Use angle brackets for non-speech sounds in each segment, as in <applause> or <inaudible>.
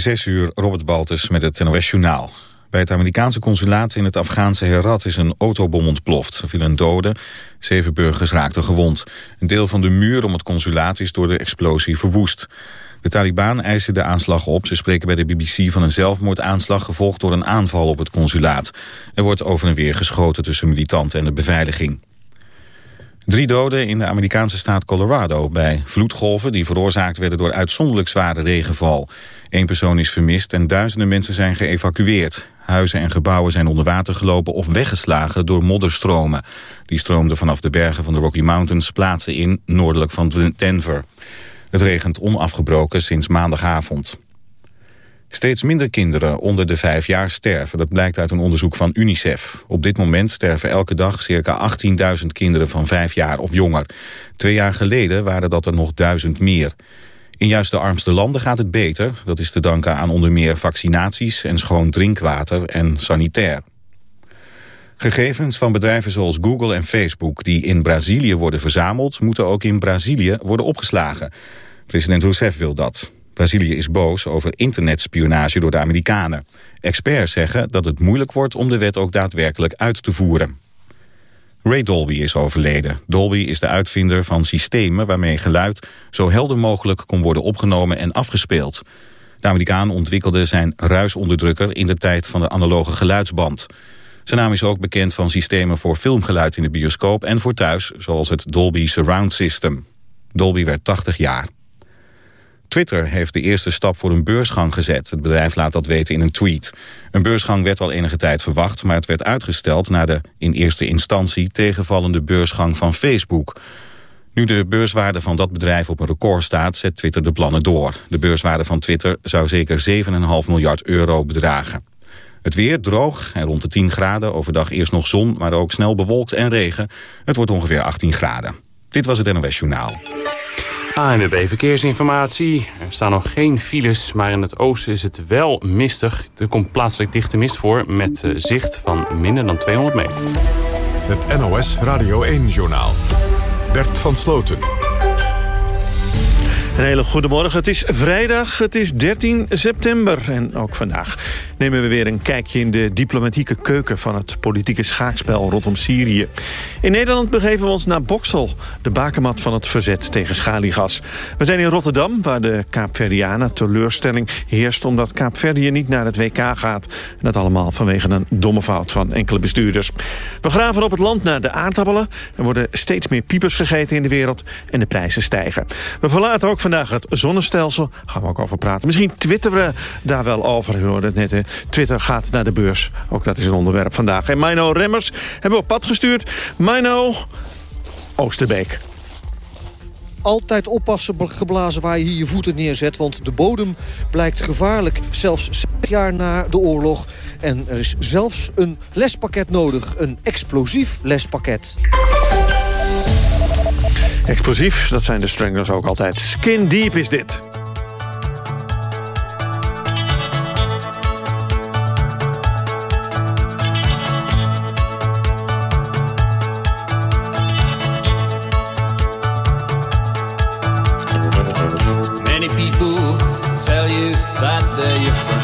Zes uur, Robert Baltus met het NOS Journaal. Bij het Amerikaanse consulaat in het Afghaanse Herat is een autobom ontploft. Er viel een dode, zeven burgers raakten gewond. Een deel van de muur om het consulaat is door de explosie verwoest. De Taliban eisen de aanslag op. Ze spreken bij de BBC van een zelfmoordaanslag gevolgd door een aanval op het consulaat. Er wordt over en weer geschoten tussen militanten en de beveiliging. Drie doden in de Amerikaanse staat Colorado bij vloedgolven die veroorzaakt werden door uitzonderlijk zware regenval. Eén persoon is vermist en duizenden mensen zijn geëvacueerd. Huizen en gebouwen zijn onder water gelopen of weggeslagen door modderstromen. Die stroomden vanaf de bergen van de Rocky Mountains plaatsen in noordelijk van Denver. Het regent onafgebroken sinds maandagavond. Steeds minder kinderen onder de vijf jaar sterven. Dat blijkt uit een onderzoek van UNICEF. Op dit moment sterven elke dag circa 18.000 kinderen van vijf jaar of jonger. Twee jaar geleden waren dat er nog duizend meer. In juist de armste landen gaat het beter. Dat is te danken aan onder meer vaccinaties en schoon drinkwater en sanitair. Gegevens van bedrijven zoals Google en Facebook die in Brazilië worden verzameld... moeten ook in Brazilië worden opgeslagen. President Rousseff wil dat. Brazilië is boos over internetspionage door de Amerikanen. Experts zeggen dat het moeilijk wordt om de wet ook daadwerkelijk uit te voeren. Ray Dolby is overleden. Dolby is de uitvinder van systemen waarmee geluid zo helder mogelijk kon worden opgenomen en afgespeeld. De Amerikaan ontwikkelde zijn ruisonderdrukker in de tijd van de analoge geluidsband. Zijn naam is ook bekend van systemen voor filmgeluid in de bioscoop en voor thuis, zoals het Dolby Surround System. Dolby werd 80 jaar. Twitter heeft de eerste stap voor een beursgang gezet. Het bedrijf laat dat weten in een tweet. Een beursgang werd al enige tijd verwacht... maar het werd uitgesteld na de in eerste instantie tegenvallende beursgang van Facebook. Nu de beurswaarde van dat bedrijf op een record staat... zet Twitter de plannen door. De beurswaarde van Twitter zou zeker 7,5 miljard euro bedragen. Het weer droog en rond de 10 graden. Overdag eerst nog zon, maar ook snel bewolkt en regen. Het wordt ongeveer 18 graden. Dit was het NOS Journaal. ANWB Verkeersinformatie. Er staan nog geen files, maar in het oosten is het wel mistig. Er komt plaatselijk dichte mist voor met eh, zicht van minder dan 200 meter. Het NOS Radio 1-journaal. Bert van Sloten. Een hele goede morgen. Het is vrijdag, het is 13 september. En ook vandaag nemen we weer een kijkje in de diplomatieke keuken... van het politieke schaakspel rondom Syrië. In Nederland begeven we ons naar Boksel, de bakermat van het verzet tegen schaliegas. We zijn in Rotterdam, waar de Kaapverdianen teleurstelling heerst... omdat Kaapverdië niet naar het WK gaat. En dat allemaal vanwege een domme fout van enkele bestuurders. We graven op het land naar de aardappelen. Er worden steeds meer piepers gegeten in de wereld en de prijzen stijgen. We verlaten ook vandaag het zonnestelsel. Gaan we ook over praten. Misschien twitteren we daar wel over. U hoorde het net, hè. Twitter gaat naar de beurs. Ook dat is een onderwerp vandaag. En Mino Remmers hebben we op pad gestuurd. Mino Oosterbeek altijd oppassen geblazen waar je hier je voeten neerzet. Want de bodem blijkt gevaarlijk, zelfs zes jaar na de oorlog. En er is zelfs een lespakket nodig. Een explosief lespakket. Explosief, dat zijn de Stranglers ook altijd. Skin Deep is dit. Many people tell you that they're your friend.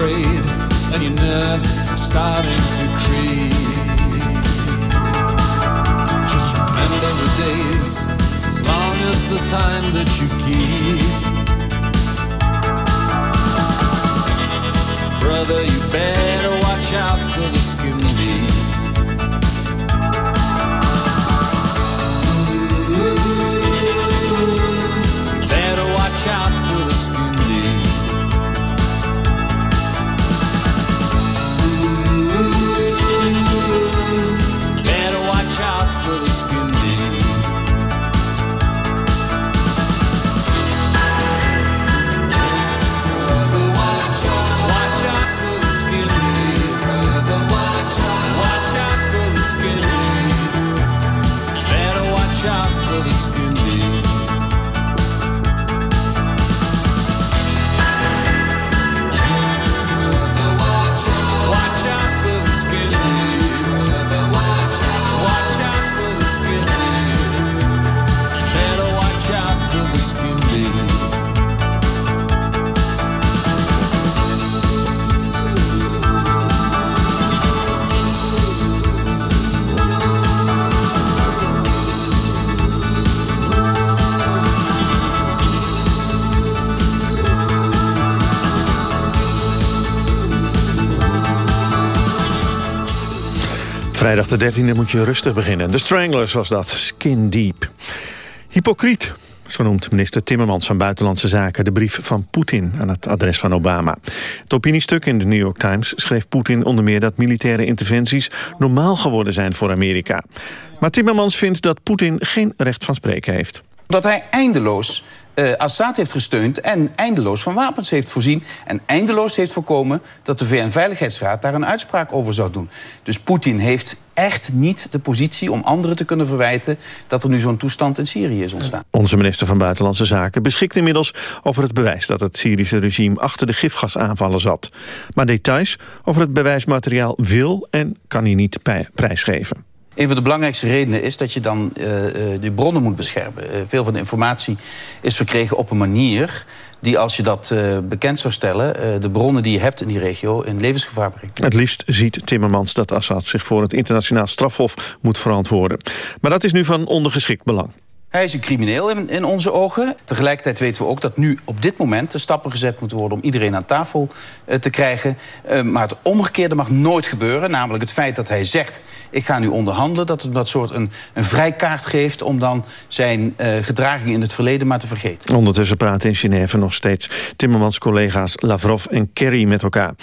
Afraid and your nerves are starting to creep. Just remember the days as long as the time that you keep. Brother, you better watch out for the skin Vrijdag de 13e moet je rustig beginnen. De Stranglers was dat, Skin Deep. Hypocriet, zo noemt minister Timmermans van Buitenlandse Zaken... de brief van Poetin aan het adres van Obama. Het opiniestuk in de New York Times schreef Poetin onder meer... dat militaire interventies normaal geworden zijn voor Amerika. Maar Timmermans vindt dat Poetin geen recht van spreken heeft. Dat hij eindeloos eh, Assad heeft gesteund en eindeloos van wapens heeft voorzien... en eindeloos heeft voorkomen dat de VN-veiligheidsraad daar een uitspraak over zou doen. Dus Poetin heeft echt niet de positie om anderen te kunnen verwijten... dat er nu zo'n toestand in Syrië is ontstaan. Onze minister van Buitenlandse Zaken beschikt inmiddels over het bewijs... dat het Syrische regime achter de gifgasaanvallen zat. Maar details over het bewijsmateriaal wil en kan hij niet prijsgeven. Een van de belangrijkste redenen is dat je dan eh, eh, de bronnen moet beschermen. Eh, veel van de informatie is verkregen op een manier die als je dat bekend zou stellen... de bronnen die je hebt in die regio in levensgevaar brengt. Het liefst ziet Timmermans dat Assad zich voor het internationaal strafhof moet verantwoorden. Maar dat is nu van ondergeschikt belang. Hij is een crimineel in, in onze ogen. Tegelijkertijd weten we ook dat nu op dit moment de stappen gezet moeten worden... om iedereen aan tafel eh, te krijgen. Eh, maar het omgekeerde mag nooit gebeuren. Namelijk het feit dat hij zegt, ik ga nu onderhandelen... dat het dat soort een, een vrijkaart geeft om dan zijn gedragingen in het verleden maar te vergeten. Ondertussen praten in Genève nog steeds Timmermans collega's Lavrov en Kerry met elkaar.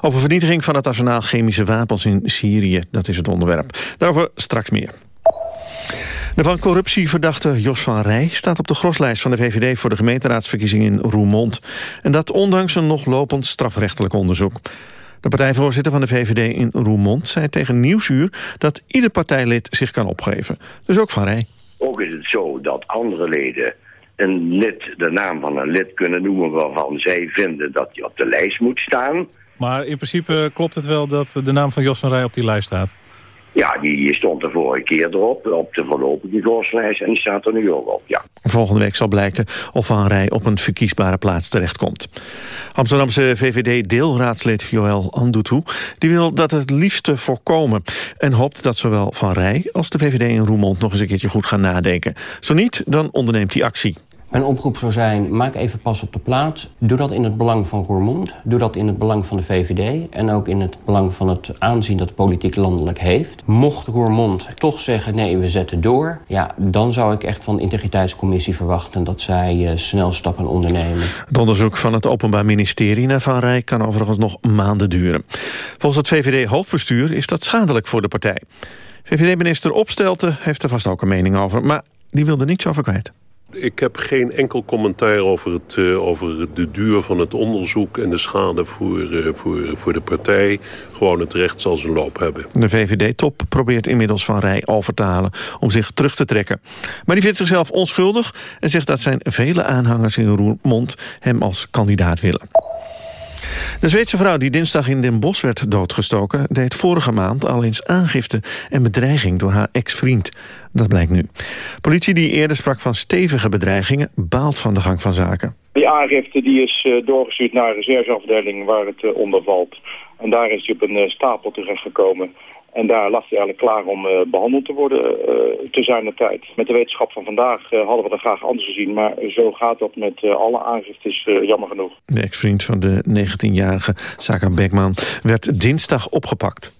Over vernietiging van het arsenaal chemische wapens in Syrië, dat is het onderwerp. Daarover straks meer. De van corruptie verdachte Jos van Rij staat op de groslijst van de VVD voor de gemeenteraadsverkiezingen in Roermond. En dat ondanks een nog lopend strafrechtelijk onderzoek. De partijvoorzitter van de VVD in Roermond zei tegen Nieuwsuur dat ieder partijlid zich kan opgeven. Dus ook van Rij. Ook is het zo dat andere leden een lid, de naam van een lid kunnen noemen waarvan zij vinden dat hij op de lijst moet staan. Maar in principe klopt het wel dat de naam van Jos van Rij op die lijst staat? Ja, die stond de vorige keer erop, op de voorlopige gorslijst en die staat er nu ook op, ja. Volgende week zal blijken of Van Rij op een verkiesbare plaats terechtkomt. Amsterdamse VVD-deelraadslid Joël Andutu die wil dat het liefste voorkomen... en hoopt dat zowel Van Rij als de VVD in Roermond nog eens een keertje goed gaan nadenken. Zo niet, dan onderneemt hij actie. Mijn oproep zou zijn, maak even pas op de plaats. Doe dat in het belang van Roermond. Doe dat in het belang van de VVD. En ook in het belang van het aanzien dat politiek landelijk heeft. Mocht Roermond toch zeggen, nee, we zetten door... ja, dan zou ik echt van de integriteitscommissie verwachten... dat zij uh, snel stappen ondernemen. Het onderzoek van het Openbaar Ministerie naar Van Rij... kan overigens nog maanden duren. Volgens het VVD-hoofdbestuur is dat schadelijk voor de partij. VVD-minister Opstelten heeft er vast ook een mening over... maar die wil er niets over kwijt. Ik heb geen enkel commentaar over, het, uh, over de duur van het onderzoek... en de schade voor, uh, voor, voor de partij. Gewoon het recht zal zijn loop hebben. De VVD-top probeert inmiddels Van Rij over te halen om zich terug te trekken. Maar die vindt zichzelf onschuldig en zegt dat zijn vele aanhangers in Roermond... hem als kandidaat willen. De Zweedse vrouw die dinsdag in Den Bosch werd doodgestoken... deed vorige maand al eens aangifte en bedreiging door haar ex-vriend. Dat blijkt nu. Politie die eerder sprak van stevige bedreigingen... baalt van de gang van zaken. Die aangifte die is eh, doorgestuurd naar een reserveafdeling waar het eh, onder valt. En daar is hij op een eh, stapel terechtgekomen. En daar lag hij eigenlijk klaar om eh, behandeld te worden eh, te zijn de tijd. Met de wetenschap van vandaag eh, hadden we dat graag anders gezien. Maar zo gaat dat met eh, alle aangiftes, eh, jammer genoeg. De ex-vriend van de 19-jarige Saka Beckman werd dinsdag opgepakt.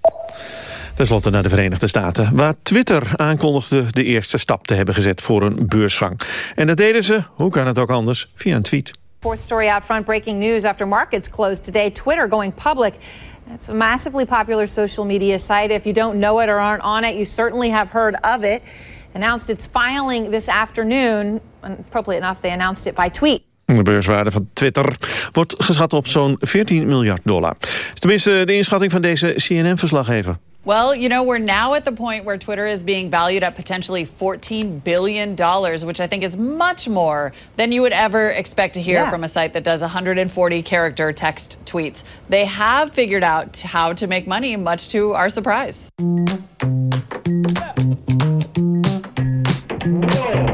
Ten slotte naar de Verenigde Staten, waar Twitter aankondigde de eerste stap te hebben gezet voor een beursgang. En dat deden ze, hoe kan het ook anders, via een tweet. Fourth story out front breaking news after markets closed today. Twitter going public. It's a massively popular social media site. If you don't know it or aren't on it, you certainly have heard of it. Announced its filing this afternoon. And appropriate enough, they announced it by tweet. De beurswaarde van Twitter wordt geschat op zo'n 14 miljard dollar. Tenminste, de inschatting van deze CNN-verslaggever. Well, you know, we're now at the point where Twitter is being valued at potentially $14 billion, which I think is much more than you would ever expect to hear Yeah. from a site that does 140 character text tweets. They have figured out how to make money, much to our surprise. Elke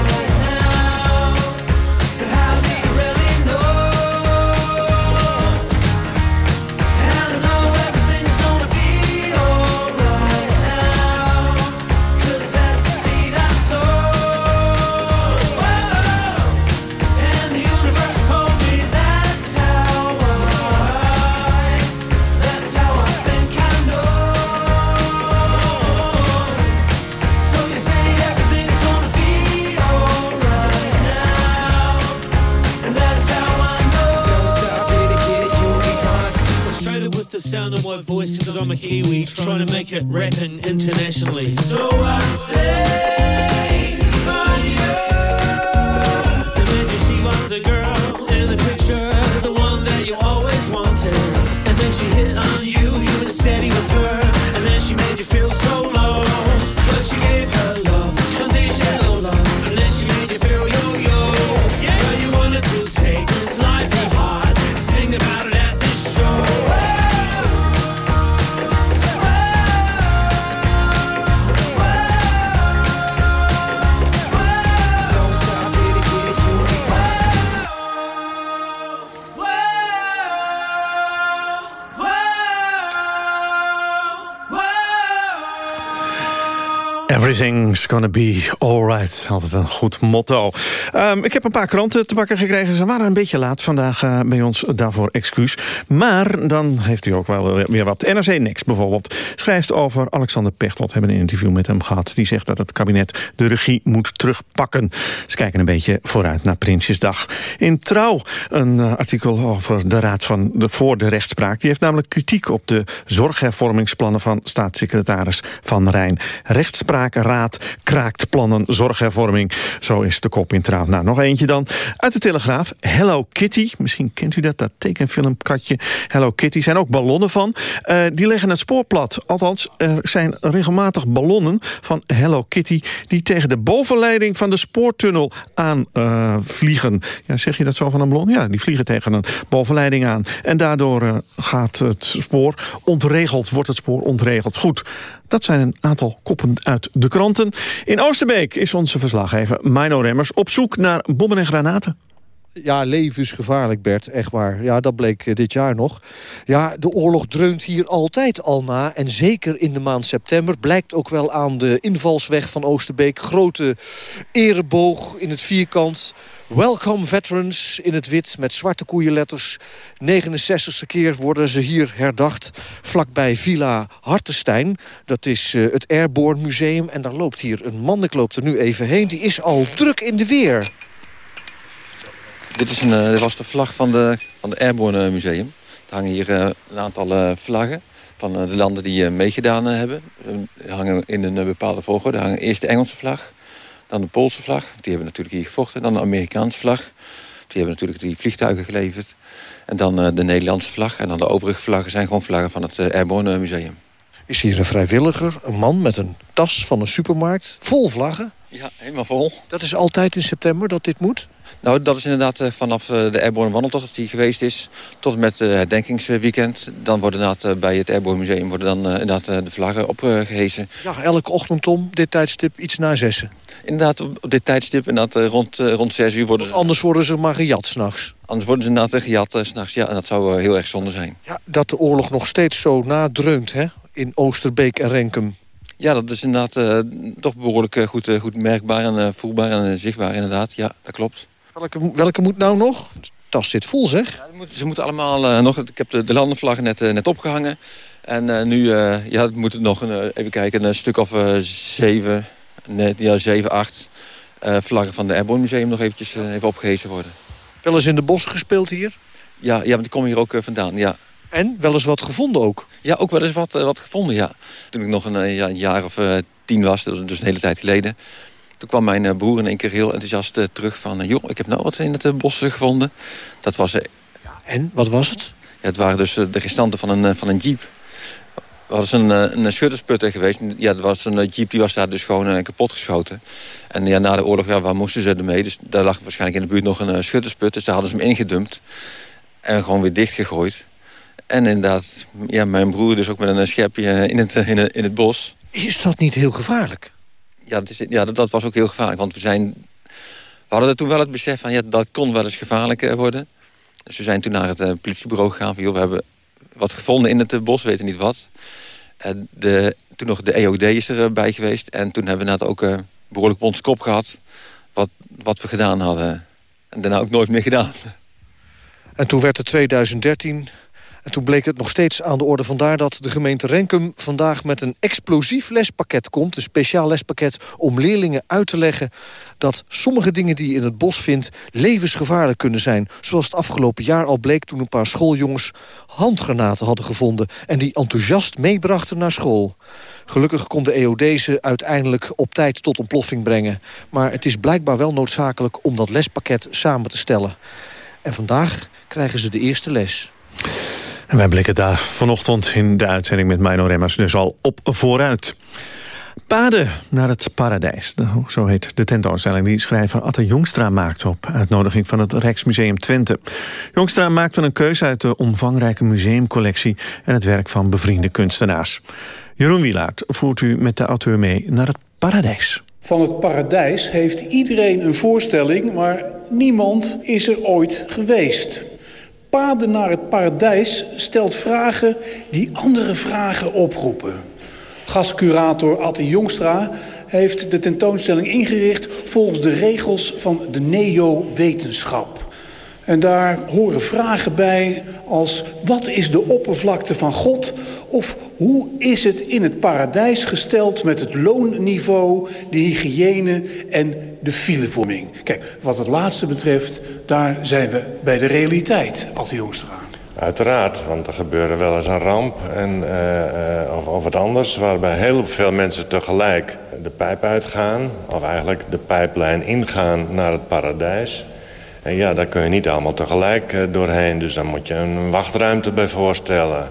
I'm a Kiwi trying to make it rapping Everything's gonna be alright. Altijd een goed motto. Ehm, ik heb een paar kranten te pakken gekregen. Ze waren een beetje laat vandaag eh, bij ons. Daarvoor excuus. Maar dan heeft u ook wel weer wat. NRC Next bijvoorbeeld schrijft over Alexander Pechtold. Hebben een interview met hem gehad. Die zegt dat het kabinet de regie moet terugpakken. Ze kijken een beetje vooruit naar Prinsjesdag. In Trouw een eh, artikel over de Raad van de, voor de Rechtspraak. Die heeft namelijk kritiek op de zorghervormingsplannen van staatssecretaris Van Rijn. Rechtspraak Raad kraakt plannen zorghervorming. Zo is de kop in Trouw. Nou, nog eentje dan. Uit de Telegraaf. Hello Kitty. Misschien kent u dat, dat tekenfilmkatje. Hello Kitty. Zijn ook ballonnen van. Uh, die leggen het spoor plat. Althans, er zijn regelmatig ballonnen van Hello Kitty... die tegen de bovenleiding van de spoortunnel aan uh, vliegen. Ja, zeg je dat zo van een ballon? Ja, die vliegen tegen een bovenleiding aan. En daardoor uh, gaat het spoor ontregeld, wordt het spoor ontregeld. Goed, dat zijn een aantal koppen uit de kranten. In Oosterbeek is onze verslaggever Mino Remmers op zoek naar bommen en granaten. Ja, levensgevaarlijk, Bert. Echt waar. Ja, dat bleek uh, dit jaar nog. Ja, de oorlog dreunt hier altijd al na. En zeker in de maand september. Blijkt ook wel aan de invalsweg van Oosterbeek. Grote ereboog in het vierkant. Welcome veterans in het wit met zwarte koeienletters. 69ste keer worden ze hier herdacht. Vlakbij Villa Hartenstein. Dat is uh, het Airborne Museum. En daar loopt hier een man. Ik loop er nu even heen. Die is al druk in de weer. Dit, is een, uh, dit was de vlag van de, van de Airborne Museum. Er hangen hier uh, een aantal vlaggen van de landen die meegedaan hebben. Die hangen in een bepaalde volgorde. Er hangen eerst de Engelse vlag, dan de Poolse vlag. Die hebben natuurlijk hier gevochten. Dan de Amerikaanse vlag. Die hebben natuurlijk die vliegtuigen geleverd. En dan de Nederlandse vlag. En dan de overige vlaggen zijn gewoon vlaggen van het Airborne Museum. Is hier een vrijwilliger, een man met een tas van een supermarkt, vol vlaggen? Ja, helemaal vol. Dat is altijd in september dat dit moet? Nou, dat is inderdaad uh, vanaf uh, de Airborne Wandeltocht die geweest is... tot en met het uh, herdenkingsweekend. Dan worden inderdaad bij het Airborne Museum worden dan, inderdaad, de vlaggen opgehesen. Ja, elke ochtend om dit tijdstip iets na zessen. Inderdaad, op, dit tijdstip inderdaad, rond, rond zes uur worden ze... anders worden ze maar gejat s'nachts. Anders worden ze inderdaad gejat s s'nachts, ja. En dat zou heel erg zonde zijn. Ja, dat de oorlog nog steeds zo nadreunt, hè? In Oosterbeek en Renkum. Ja, dat is inderdaad toch behoorlijk goed, goed merkbaar en voelbaar en zichtbaar inderdaad. Ja, dat klopt. Welke, welke moet nou nog? De tas zit vol, zeg. Ja, ze moeten allemaal uh, nog... Ik heb de, de landenvlaggen net, uh, net opgehangen. En uh, nu ja, moet het nog een, even kijken, een stuk of zeven, nee, ja, zeven, acht vlaggen van de Airborne Museum nog eventjes even opgehezen worden. Wel eens in de bossen gespeeld hier? Ja, ja want die komen hier ook vandaan, ja. En wel eens wat gevonden ook? Ja, ook wel eens wat, wat gevonden, ja. Toen ik nog een, ja, een jaar of tien was dus een hele tijd geleden... Toen kwam mijn broer in één keer heel enthousiast uh, terug van... joh, ik heb nou wat in het bos gevonden. Dat was... Ja, en? Wat was het? Ja, het waren dus de restanten van een, van een jeep. Er was een, een schuttersputter geweest. Ja, dat was een jeep die was daar dus gewoon kapot geschoten. En ja, na de oorlog, ja, waar moesten ze ermee? Dus daar lag waarschijnlijk in de buurt nog een schuttersput. Dus daar hadden ze hem ingedumpt. En gewoon weer dichtgegooid. En inderdaad, ja, mijn broer dus ook met een schepje in het, in het, in het bos. Is dat niet heel gevaarlijk? Ja, ja dat, was ook heel gevaarlijk. Want we, zijn, we hadden er toen wel het besef van... Ja, dat kon wel eens gevaarlijk worden. Dus we zijn toen naar het uh, politiebureau gegaan. Van, joh, we hebben wat gevonden in het uh, bos, weten niet wat. Uh, de, toen nog de EOD is erbij geweest. En toen hebben we net ook behoorlijk ons kop gehad... Wat, wat we gedaan hadden. En daarna ook nooit meer gedaan. En toen werd het 2013... En toen bleek het nog steeds aan de orde. Vandaar dat de gemeente Renkum vandaag met een explosief lespakket komt. Een speciaal lespakket om leerlingen uit te leggen... dat sommige dingen die je in het bos vindt levensgevaarlijk kunnen zijn. Zoals het afgelopen jaar al bleek toen een paar schooljongens handgranaten hadden gevonden... en die enthousiast meebrachten naar school. Gelukkig kon de EOD ze uiteindelijk op tijd tot ontploffing brengen. Maar het is blijkbaar wel noodzakelijk om dat lespakket samen te stellen. En vandaag krijgen ze de eerste les. En wij blikken daar vanochtend in de uitzending met Mino Remmers dus al op vooruit. Paden naar het paradijs, zo heet de tentoonstelling... die schrijver Atte Jongstra maakte op uitnodiging van het Rijksmuseum Twente. Jongstra maakte een keuze uit de omvangrijke museumcollectie... en het werk van bevriende kunstenaars. Jeroen Wielaert voert u met de auteur mee naar het paradijs. Van het paradijs heeft iedereen een voorstelling... maar niemand is er ooit geweest. Paden naar het paradijs stelt vragen die andere vragen oproepen. Gastcurator Atte Jongstra heeft de tentoonstelling ingericht volgens de regels van de neo-wetenschap. En daar horen vragen bij als wat is de oppervlakte van God? Of hoe is het in het paradijs gesteld met het loonniveau, de hygiëne en de filevorming? Kijk, wat het laatste betreft, daar zijn we bij de realiteit, Atte Jongstra. Uiteraard, want er gebeurde wel eens een ramp en, eh, eh, of, of wat anders... waarbij heel veel mensen tegelijk de pijp uitgaan... of eigenlijk de pijplijn ingaan naar het paradijs. En ja, daar kun je niet allemaal tegelijk eh, doorheen. Dus dan moet je een wachtruimte bij voorstellen.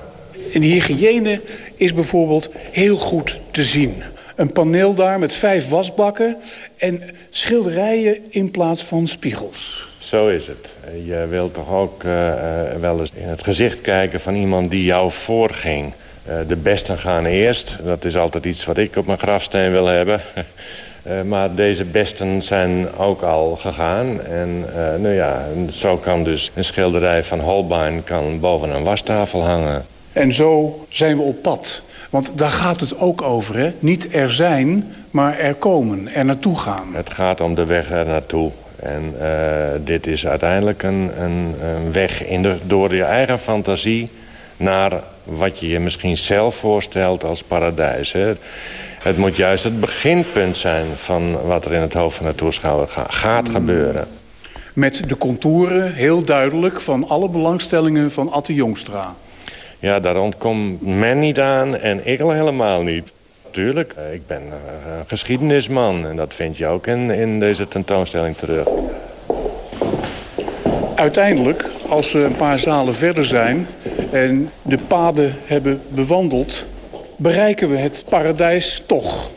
En die hygiëne is bijvoorbeeld heel goed te zien. Een paneel daar met vijf wasbakken en schilderijen in plaats van spiegels. Zo is het. Je wilt toch ook uh, uh, wel eens in het gezicht kijken van iemand die jou voorging. Uh, de besten gaan eerst. Dat is altijd iets wat ik op mijn grafsteen wil hebben. <laughs> maar deze besten zijn ook al gegaan. En nou ja, zo kan dus een schilderij van Holbein kan boven een wastafel hangen. En zo zijn we op pad. Want daar gaat het ook over, hè? Niet er zijn, maar er komen, er naartoe gaan. Het gaat om de weg er naartoe. En uh, dit is uiteindelijk een, een, een weg in de, door je eigen fantasie... naar wat je je misschien zelf voorstelt als paradijs. Hè? Het moet juist het beginpunt zijn van wat er in het hoofd van de toeschouwer ga, gaat gebeuren. Met de contouren heel duidelijk van alle belangstellingen van Atte Jongstra. Ja, daar ontkomt men niet aan en ik al helemaal niet. Tuurlijk, ik ben een geschiedenisman en dat vind je ook in, in deze tentoonstelling terug. Uiteindelijk, als we een paar zalen verder zijn en de paden hebben bewandeld... bereiken we het paradijs toch.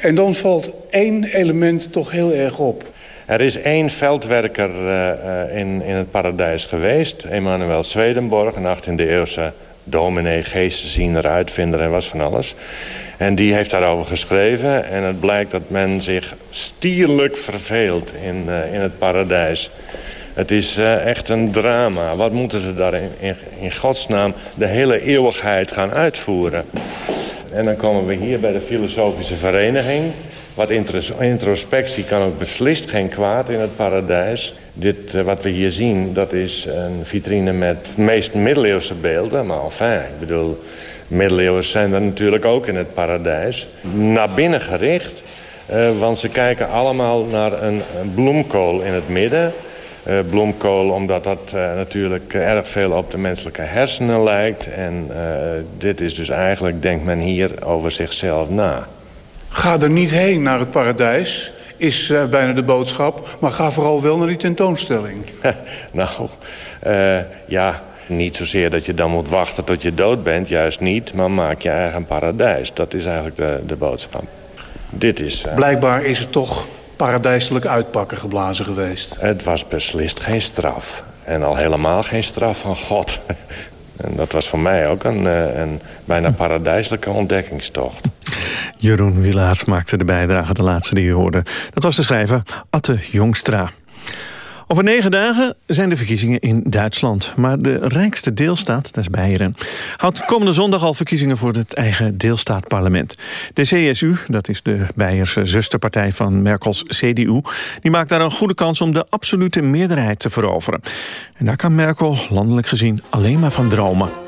En dan valt één element toch heel erg op. Er is één veldwerker uh, in, in het paradijs geweest. Emanuel Swedenborg, een 18e-eeuwse dominee, geestenziener, uitvinder en was van alles. En die heeft daarover geschreven. En het blijkt dat men zich stierlijk verveelt in, uh, in het paradijs. Het is uh, echt een drama. Wat moeten ze daar in, in, in godsnaam de hele eeuwigheid gaan uitvoeren? En dan komen we hier bij de filosofische vereniging. Wat introspectie kan ook beslist geen kwaad in het paradijs. Dit uh, wat we hier zien, dat is een vitrine met meest middeleeuwse beelden. Maar enfin, ik bedoel, middeleeuwers zijn er natuurlijk ook in het paradijs. Naar binnen gericht, uh, want ze kijken allemaal naar een bloemkool in het midden. Uh, bloemkool omdat dat uh, natuurlijk erg veel op de menselijke hersenen lijkt. En uh, dit is dus eigenlijk, denkt men hier over zichzelf na. Ga er niet heen naar het paradijs, is uh, bijna de boodschap. Maar ga vooral wel naar die tentoonstelling. <laughs> nou, uh, ja, niet zozeer dat je dan moet wachten tot je dood bent. Juist niet, maar maak je eigen paradijs. Dat is eigenlijk de, de boodschap. Dit is... Uh... Blijkbaar is het toch paradijselijk uitpakken geblazen geweest. Het was beslist geen straf. En al helemaal geen straf van God. <laughs> En dat was voor mij ook een, een bijna paradijselijke ontdekkingstocht. Jeroen Wilaert maakte de bijdrage, de laatste die u hoorde. Dat was de schrijver Atte Jongstra. Over negen dagen zijn de verkiezingen in Duitsland. Maar de rijkste deelstaat, dat is Beieren... houdt komende zondag al verkiezingen voor het eigen deelstaatparlement. De CSU, dat is de Beierse zusterpartij van Merkels CDU... die maakt daar een goede kans om de absolute meerderheid te veroveren. En daar kan Merkel landelijk gezien alleen maar van dromen.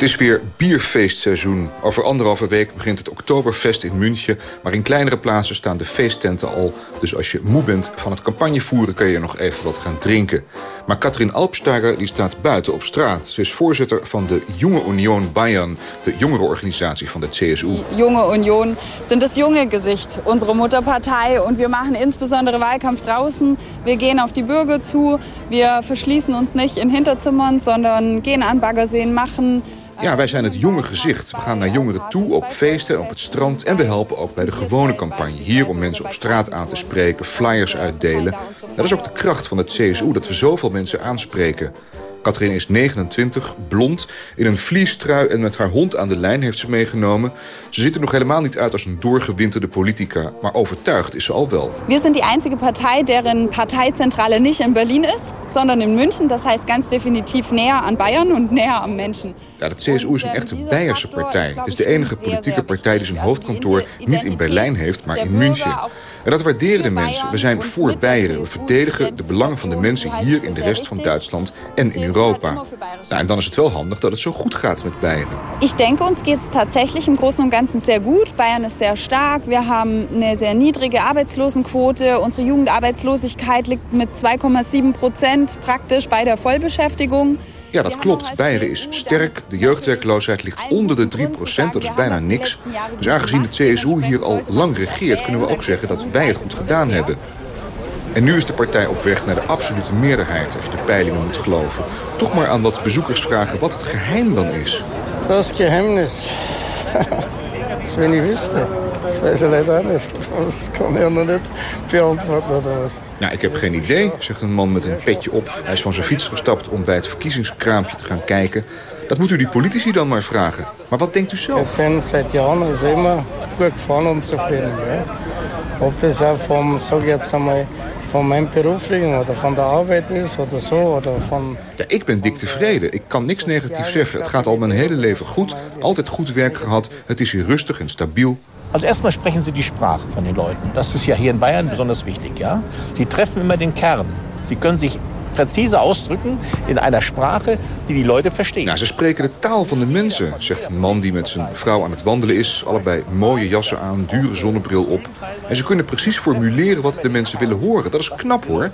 Het is weer bierfeestseizoen. Over anderhalve week begint het Oktoberfest in München. Maar in kleinere plaatsen staan de feesttenten al. Dus als je moe bent van het campagnevoeren... kan je nog even wat gaan drinken. Maar Katrien Alpsteiger die staat buiten op straat. Ze is voorzitter van de Junge Union Bayern... de jongerenorganisatie van de CSU. Junge Union sind das junge Gesicht unserer Mutterpartei. Und wir machen insbesondere Wahlkampf draußen. Wir gehen auf die Bürger zu. Wir verschließen uns nicht in Hinterzimmern... sondern gehen an Baggerseen, machen... Ja, wij zijn het jonge gezicht. We gaan naar jongeren toe op feesten en op het strand... en we helpen ook bij de gewone campagne. Hier om mensen op straat aan te spreken, flyers uitdelen. Dat is ook de kracht van het CSU, dat we zoveel mensen aanspreken. Katrien is 29, blond, in een vliestrui en met haar hond aan de lijn heeft ze meegenomen. Ze ziet er nog helemaal niet uit als een doorgewinterde politica, maar overtuigd is ze al wel. We zijn die einzige partij deren partijcentrale niet in Berlin is, sondern in München. Dat heißt ganz definitiv näher aan Bayern en näher aan mensen. Ja, de CSU is een echte Beierse partij. Het is de enige politieke partij die zijn hoofdkantoor niet in Berlijn heeft, maar in München. En dat waarderen de mensen. We zijn voor Beieren. We verdedigen de belangen van de mensen hier in de rest van Duitsland en in Europa. Nou, en dan is het wel handig dat het zo goed gaat met Beieren. Ich denke, uns geht es tatsächlich im Großen und Ganzen sehr gut. Bayern ist sehr stark. Wir haben eine sehr niedrige Arbeitslosenquote. Unsere Jugendarbeitslosigkeit liegt mit 2,7 Prozent praktisch bei der Vollbeschäftigung. Ja, dat klopt. Beieren is sterk. De jeugdwerkloosheid ligt onder de 3% Dat is bijna niks. Dus aangezien de CSU hier al lang regeert... kunnen we ook zeggen dat wij het goed gedaan hebben. En nu is de partij op weg naar de absolute meerderheid... als je de peilingen moet geloven. Toch maar aan wat bezoekers vragen wat het geheim dan is. Dat is geheimnis. Dat wil niet wisten. Dat weet ik ook niet. Dat kon ik nog niet beantwoorden. Dat was. Ja, ik heb geen idee, zegt een man met een petje op. Hij is van zijn fiets gestapt om bij het verkiezingskraampje te gaan kijken. Dat moet u die politici dan maar vragen. Maar wat denkt u Ik zelf? ben seit Jahren is immer gut gefahren und zufrieden. Ja. Ob das auch vom, sag jetzt einmal, von meinem beruflichen oder von der Arbeit ist oder so oder von Ja, ik ben dik tevreden. Ik kan niks negatief zeggen. Het gaat al mijn hele leven goed. Altijd goed werk gehad. Het is hier rustig en stabiel. Also erstmal sprechen Sie die Sprache von den Leuten. Das ist ja hier in Bayern besonders wichtig. Ja? Sie treffen immer den Kern. Sie können sich präzise ausdrücken in einer Sprache die die Leute verstehen. Nou, ze spreken de taal van de mensen, zegt een man die met zijn vrouw aan het wandelen is. Allebei mooie jassen aan, dure zonnebril op. En ze kunnen precies formuleren wat de mensen willen horen. Dat is knap hoor.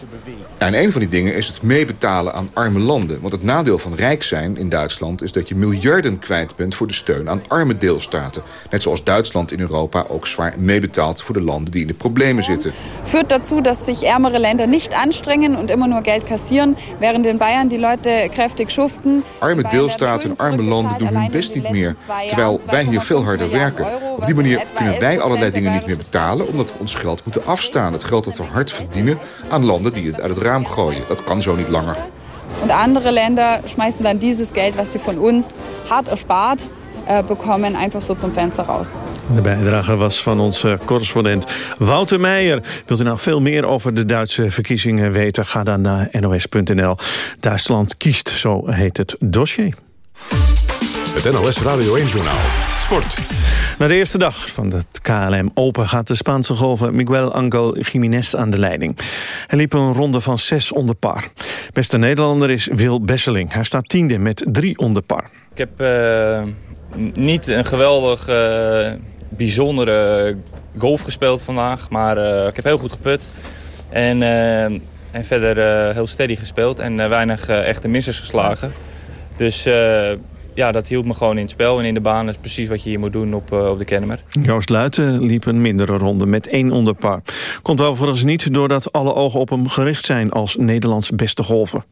En een van die dingen is het meebetalen aan arme landen. Want het nadeel van rijk zijn in Duitsland is dat je miljarden kwijt bent voor de steun aan arme deelstaten. Net zoals Duitsland in Europa ook zwaar meebetaalt voor de landen die in de problemen zitten. Führt dazu, dass sich ärmere Länder nicht anstrengen und immer nur Geld kassieren, während in Bayern die Leute kräftig schuften. Arme deelstaten en arme landen doen hun best niet meer. Terwijl wij hier veel harder werken. Op die manier kunnen wij allerlei dingen niet meer betalen... omdat we ons geld moeten afstaan. Het geld dat we hard verdienen aan landen die het uit het raam gooien. Dat kan zo niet langer. Und andere Länder schmeißen dann dieses Geld, was sie von uns hart erspart äh, bekommen, einfach so zum Fenster raus. De bijdrage was van onze correspondent Wouter Meijer. Wilt u nou veel meer over de Duitse verkiezingen weten? Ga dan naar nos.nl. Duitsland kiest, zo heet het dossier. Het NOS Radio 1-journaal. Sport. Na de eerste dag van het KLM Open gaat de Spaanse golfer Miguel Angel Jiménez aan de leiding. Hij liep een ronde van zes onder par. Beste Nederlander is Wil Besseling. Hij staat tiende met drie onder par. Ik heb eh, niet een geweldig eh, bijzondere golf gespeeld vandaag, maar eh, ik heb heel goed geput. En, en verder heel steady gespeeld en weinig echte missers geslagen. Dus ja, dat hield me gewoon in het spel en in de baan. Dat is precies wat je hier moet doen op, eh, op de Kennemer. Joost Luiten liep een mindere ronde met één onder par. Komt overigens niet doordat alle ogen op hem gericht zijn als Nederlands beste golfer.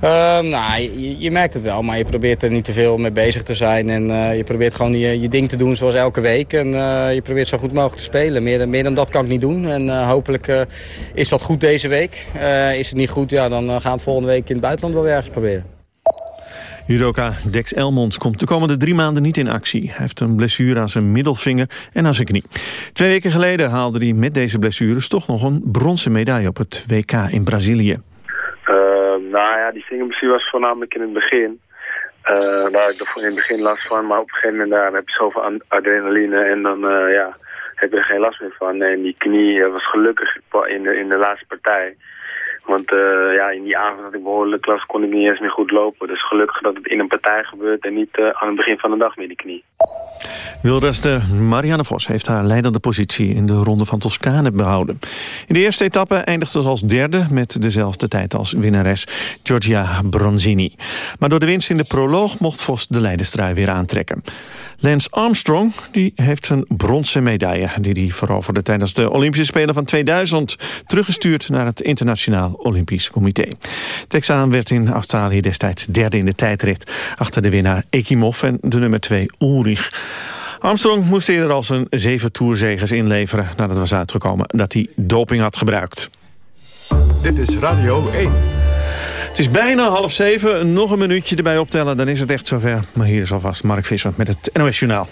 Eh, nou, je, je merkt het wel, maar je probeert er niet te veel mee bezig te zijn. En eh, je probeert gewoon je, je ding te doen zoals elke week. En eh, je probeert zo goed mogelijk te spelen. Meer, dan- meer dan dat kan ik niet doen. En eh, hopelijk eh, is dat goed deze week. Eh, is het niet goed, ja, dan gaan we het volgende week in het buitenland wel weer ergens proberen. Judoka Dex Elmond komt de komende drie maanden niet in actie. Hij heeft een blessure aan zijn middelvinger en aan zijn knie. Twee weken geleden haalde hij met deze blessures toch nog een bronzen medaille op het WK in Brazilië. Eh, nou ja, die vingerblessure was voornamelijk in het begin. Eh, daar had ik er in het begin last van, maar op een gegeven moment daar heb je zoveel adrenaline en dan eh, ja, heb je er geen last meer van. En die knie was gelukkig in in de laatste partij. Want eh, ja, in die avond dat ik behoorlijk last kon ik niet eens meer goed lopen. Dus gelukkig dat het in een partij gebeurt en niet eh, aan het begin van de dag meer die knie. Wielrenster Marianne Vos heeft haar leidende positie in de Ronde van Toscane behouden. In de eerste etappe eindigde ze als derde met dezelfde tijd als winnares Giorgia Bronzini. Maar door de winst in de proloog mocht Vos de leiderstrui weer aantrekken. Lance Armstrong die heeft zijn bronzen medaille... die hij veroverde tijdens de Olympische Spelen van 2000... teruggestuurd naar het Internationaal Olympisch Comité. Texaan werd in Australië destijds derde in de tijdrit... achter de winnaar Ekimov en de nummer 2 Ulrich. Armstrong moest eerder al zijn zeven toerzegers inleveren... nadat was uitgekomen dat hij doping had gebruikt. Dit is Radio 1. Het is bijna half zeven, nog een minuutje erbij optellen... dan is het echt zover. Maar hier is alvast Mark Visser met het NOS Journaal.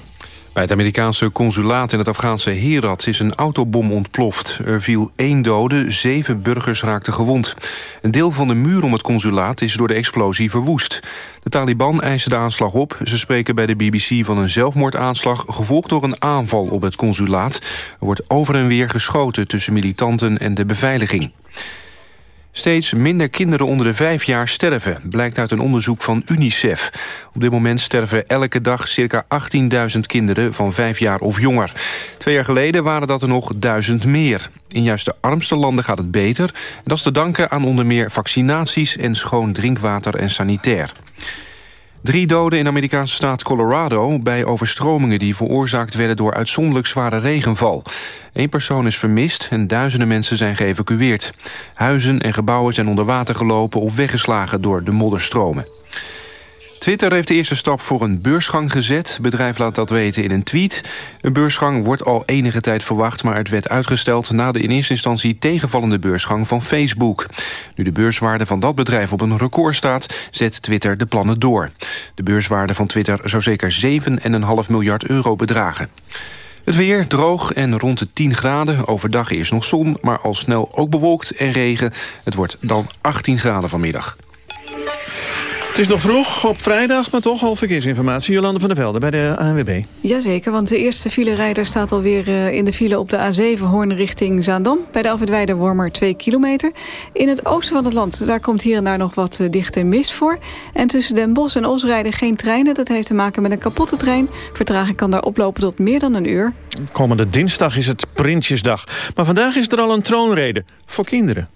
Bij het Amerikaanse consulaat in het Afghaanse Herat is een autobom ontploft. Er viel één dode, zeven burgers raakten gewond. Een deel van de muur om het consulaat is door de explosie verwoest. De Taliban eisen de aanslag op. Ze spreken bij de BBC van een zelfmoordaanslag... gevolgd door een aanval op het consulaat. Er wordt over en weer geschoten tussen militanten en de beveiliging. Steeds minder kinderen onder de vijf jaar sterven, blijkt uit een onderzoek van UNICEF. Op dit moment sterven elke dag circa 18.000 kinderen van vijf jaar of jonger. Twee jaar geleden waren dat er nog duizend meer. In juist de armste landen gaat het beter. En dat is te danken aan onder meer vaccinaties en schoon drinkwater en sanitair. Drie doden in Amerikaanse staat Colorado... bij overstromingen die veroorzaakt werden door uitzonderlijk zware regenval. Eén persoon is vermist en duizenden mensen zijn geëvacueerd. Huizen en gebouwen zijn onder water gelopen of weggeslagen door de modderstromen. Twitter heeft de eerste stap voor een beursgang gezet. Bedrijf laat dat weten in een tweet. Een beursgang wordt al enige tijd verwacht... maar het werd uitgesteld na de in eerste instantie tegenvallende beursgang van Facebook. Nu de beurswaarde van dat bedrijf op een record staat... zet Twitter de plannen door. De beurswaarde van Twitter zou zeker 7,5 miljard euro bedragen. Het weer droog en rond de 10 graden. Overdag eerst nog zon, maar al snel ook bewolkt en regen. Het wordt dan 18 graden vanmiddag. Het is nog vroeg op vrijdag, maar toch al verkeersinformatie. Jolande van der Velde bij de ANWB. Jazeker, want de eerste filerijder staat alweer eh, in de file op de A7 Hoorn richting Zaandam. Bij de Alfred Wormer 2 kilometer. In het oosten van het land, daar komt hier en daar nog wat eh, dichte mist voor. En tussen Den Bosch en Os rijden geen treinen. Dat heeft te maken met een kapotte trein. Vertraging kan daar oplopen tot meer dan een uur. Komende dinsdag is het Prinsjesdag. Maar vandaag is er al een troonrede voor kinderen.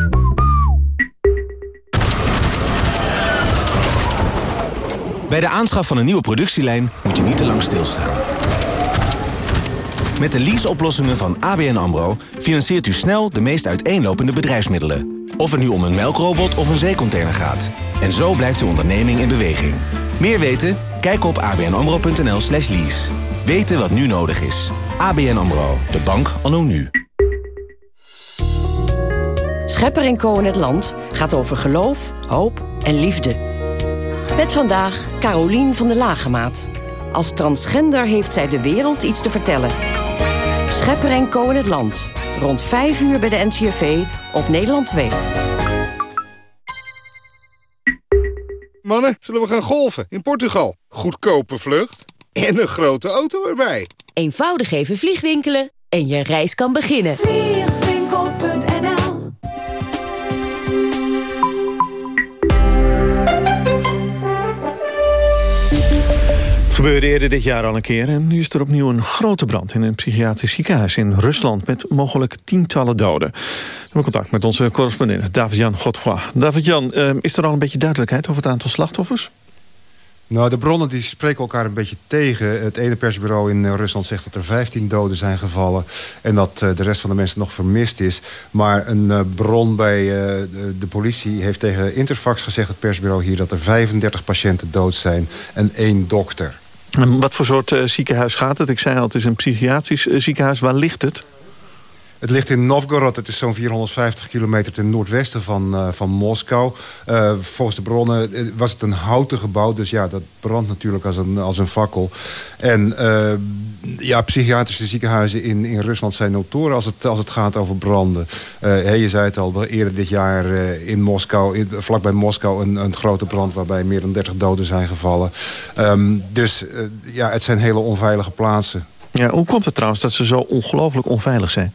Bij de aanschaf van een nieuwe productielijn moet je niet te lang stilstaan. Met de leaseoplossingen van ABN AMRO financiert u snel de meest uiteenlopende bedrijfsmiddelen. Of het nu om een melkrobot of een zeecontainer gaat. En zo blijft uw onderneming in beweging. Meer weten? Kijk op abnamro.nl slash lease. Weten wat nu nodig is. ABN AMRO, de bank anno nu. Schepper Co. in het Land gaat over geloof, hoop en liefde. Met vandaag Carolien van de Lagemaat. Als transgender heeft zij de wereld iets te vertellen. Schepper en Co in het Land. Rond 5 uur bij de NCRV op Nederland 2. Mannen, zullen we gaan golfen in Portugal? Goedkope vlucht en een grote auto erbij. Eenvoudig even vliegwinkelen en je reis kan beginnen. Gebeurde eerder dit jaar al een keer en nu is er opnieuw een grote brand in een psychiatrisch ziekenhuis in Rusland met mogelijk tientallen doden. We hebben contact met onze correspondent David-Jan Godfroy. David-Jan, eh, is er al een beetje duidelijkheid over het aantal slachtoffers? Nou, de bronnen die spreken elkaar een beetje tegen. Het ene persbureau in eh, Rusland zegt dat er 15 doden zijn gevallen... en dat eh, de rest van de mensen nog vermist is. Maar een eh, bron bij de, politie heeft tegen Interfax gezegd... het persbureau hier, dat er 35 patiënten dood zijn en één dokter. En wat voor soort ziekenhuis gaat het? Ik zei al, het is een psychiatrisch ziekenhuis. Waar ligt het? Het ligt in Novgorod, het is zo'n 450 kilometer ten noordwesten van, uh, van Moskou. Uh, volgens de bronnen uh, was het een houten gebouw, dus ja, dat brandt natuurlijk als een, als een fakkel. En ja, psychiatrische ziekenhuizen in, in Rusland zijn notoren als het, als het gaat over branden. Je zei het al, eerder dit jaar in Moskou, in, vlakbij Moskou, een, een grote brand waarbij meer dan 30 doden zijn gevallen. Um, dus ja, het zijn hele onveilige plaatsen. Ja, hoe komt het trouwens dat ze zo ongelooflijk onveilig zijn?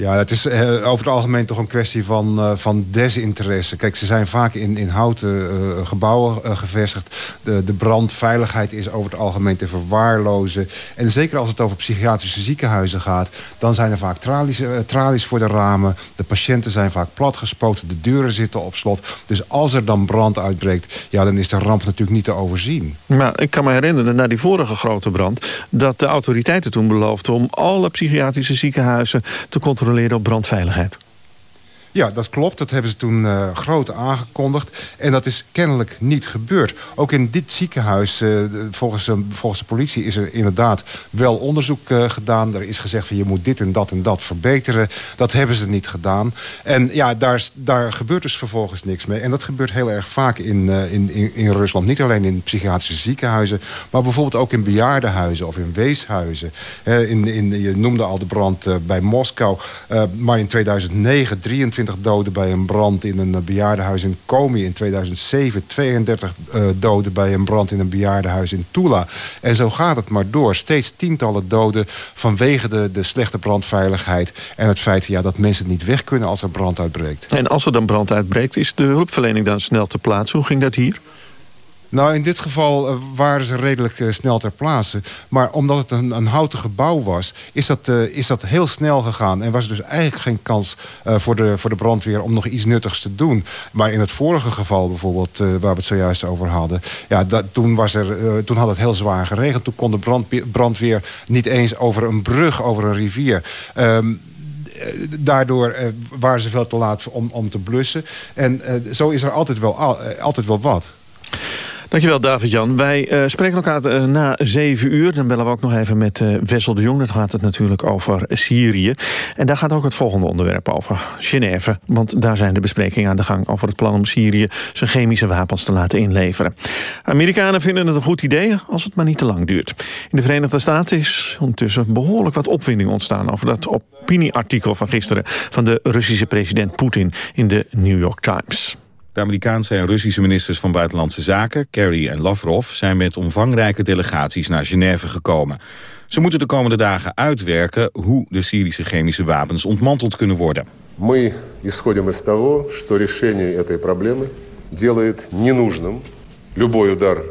Ja, het is uh, over het algemeen toch een kwestie van, uh, van desinteresse. Kijk, ze zijn vaak in, in houten uh, gebouwen gevestigd. De, de brandveiligheid is over het algemeen te verwaarlozen. En zeker als het over psychiatrische ziekenhuizen gaat... dan zijn er vaak tralies, tralies voor de ramen. De patiënten zijn vaak platgespoten. De deuren zitten op slot. Dus als er dan brand uitbreekt... ja, dan is de ramp natuurlijk niet te overzien. Maar ik kan me herinneren, na die vorige grote brand... dat de autoriteiten toen beloofden om alle psychiatrische ziekenhuizen te controleren op brandveiligheid. Ja, dat klopt. Dat hebben ze toen uh, groot aangekondigd. En dat is kennelijk niet gebeurd. Ook in dit ziekenhuis, uh, volgens, uh, volgens de politie... is er inderdaad wel onderzoek gedaan. Er is gezegd van je moet dit en dat en dat verbeteren. Dat hebben ze niet gedaan. En ja, daar, daar gebeurt dus vervolgens niks mee. En dat gebeurt heel erg vaak in, in, in, in Rusland. Niet alleen in psychiatrische ziekenhuizen... maar bijvoorbeeld ook in bejaardenhuizen of in weeshuizen. in, in, je noemde al de brand bij Moskou. maar in 2009, 23 doden bij een brand in een bejaardenhuis in Komi. In 2007 32 uh, doden bij een brand in een bejaardenhuis in Tula. En zo gaat het maar door. Steeds tientallen doden vanwege de, de slechte brandveiligheid... en het feit ja, dat mensen niet weg kunnen als er brand uitbreekt. En als er dan brand uitbreekt, is de hulpverlening dan snel te plaatsen? Hoe ging dat hier? Nou, in dit geval uh, waren ze redelijk uh, snel ter plaatse. Maar omdat het een, een houten gebouw was, is dat, uh, is dat heel snel gegaan. En was er dus eigenlijk geen kans voor, de, voor de brandweer om nog iets nuttigs te doen. Maar in het vorige geval bijvoorbeeld, waar we het zojuist over hadden... Ja, dat, toen, was er, toen had het heel zwaar geregend. Toen kon de brand, brandweer niet eens over een brug, over een rivier... Um, daardoor waren ze veel te laat om, om te blussen. En zo is er altijd wel, altijd wel wat. Dankjewel David-Jan. Wij uh, spreken elkaar uh, na zeven uur. Dan bellen we ook nog even met uh, Wessel de Jong. Dat gaat het natuurlijk over Syrië. En daar gaat ook het volgende onderwerp over. Genève. Want daar zijn de besprekingen aan de gang... over het plan om Syrië zijn chemische wapens te laten inleveren. Amerikanen vinden het een goed idee als het maar niet te lang duurt. In de Verenigde Staten is ondertussen behoorlijk wat opwinding ontstaan... over dat opinieartikel van gisteren... van de Russische president Poetin in de New York Times. De Amerikaanse en Russische ministers van Buitenlandse Zaken, Kerry en Lavrov, zijn met omvangrijke delegaties naar Genève gekomen. Ze moeten de komende dagen uitwerken hoe de Syrische chemische wapens ontmanteld kunnen worden. Мы исходим из того, что решение этой проблемы делает ненужным любой удар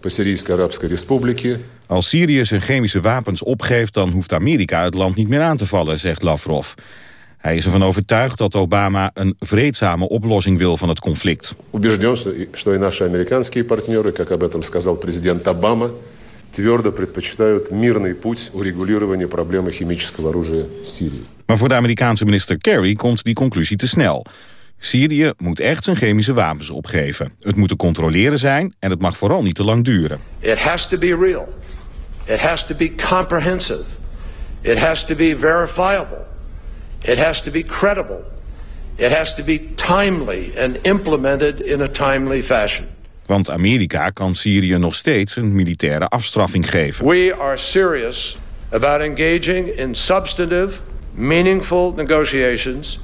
по Сирийской Арабской Республике. Als Syrië zijn chemische wapens opgeeft, dan hoeft Amerika het land niet meer aan te vallen, zegt Lavrov. Hij is ervan overtuigd dat Obama een vreedzame oplossing wil van het conflict. Убежден, что и наши американские партнеры, как об этом сказал президент Обама, твердо предпочитают мирный путь урегулирования проблемы химического оружия Сирии. Maar voor de Amerikaanse minister Kerry komt die conclusie te snel. Syrië moet echt zijn chemische wapens opgeven. Het moet te controleren zijn en het mag vooral niet te lang duren. It has to be real. It has to be comprehensive. It has to be verifiable. It has to be credible. It has to be timely and implemented in a timely fashion. Want Amerika kan Syrië nog steeds een militaire afstraffing geven. We are serious about engaging in substantive, meaningful negotiations,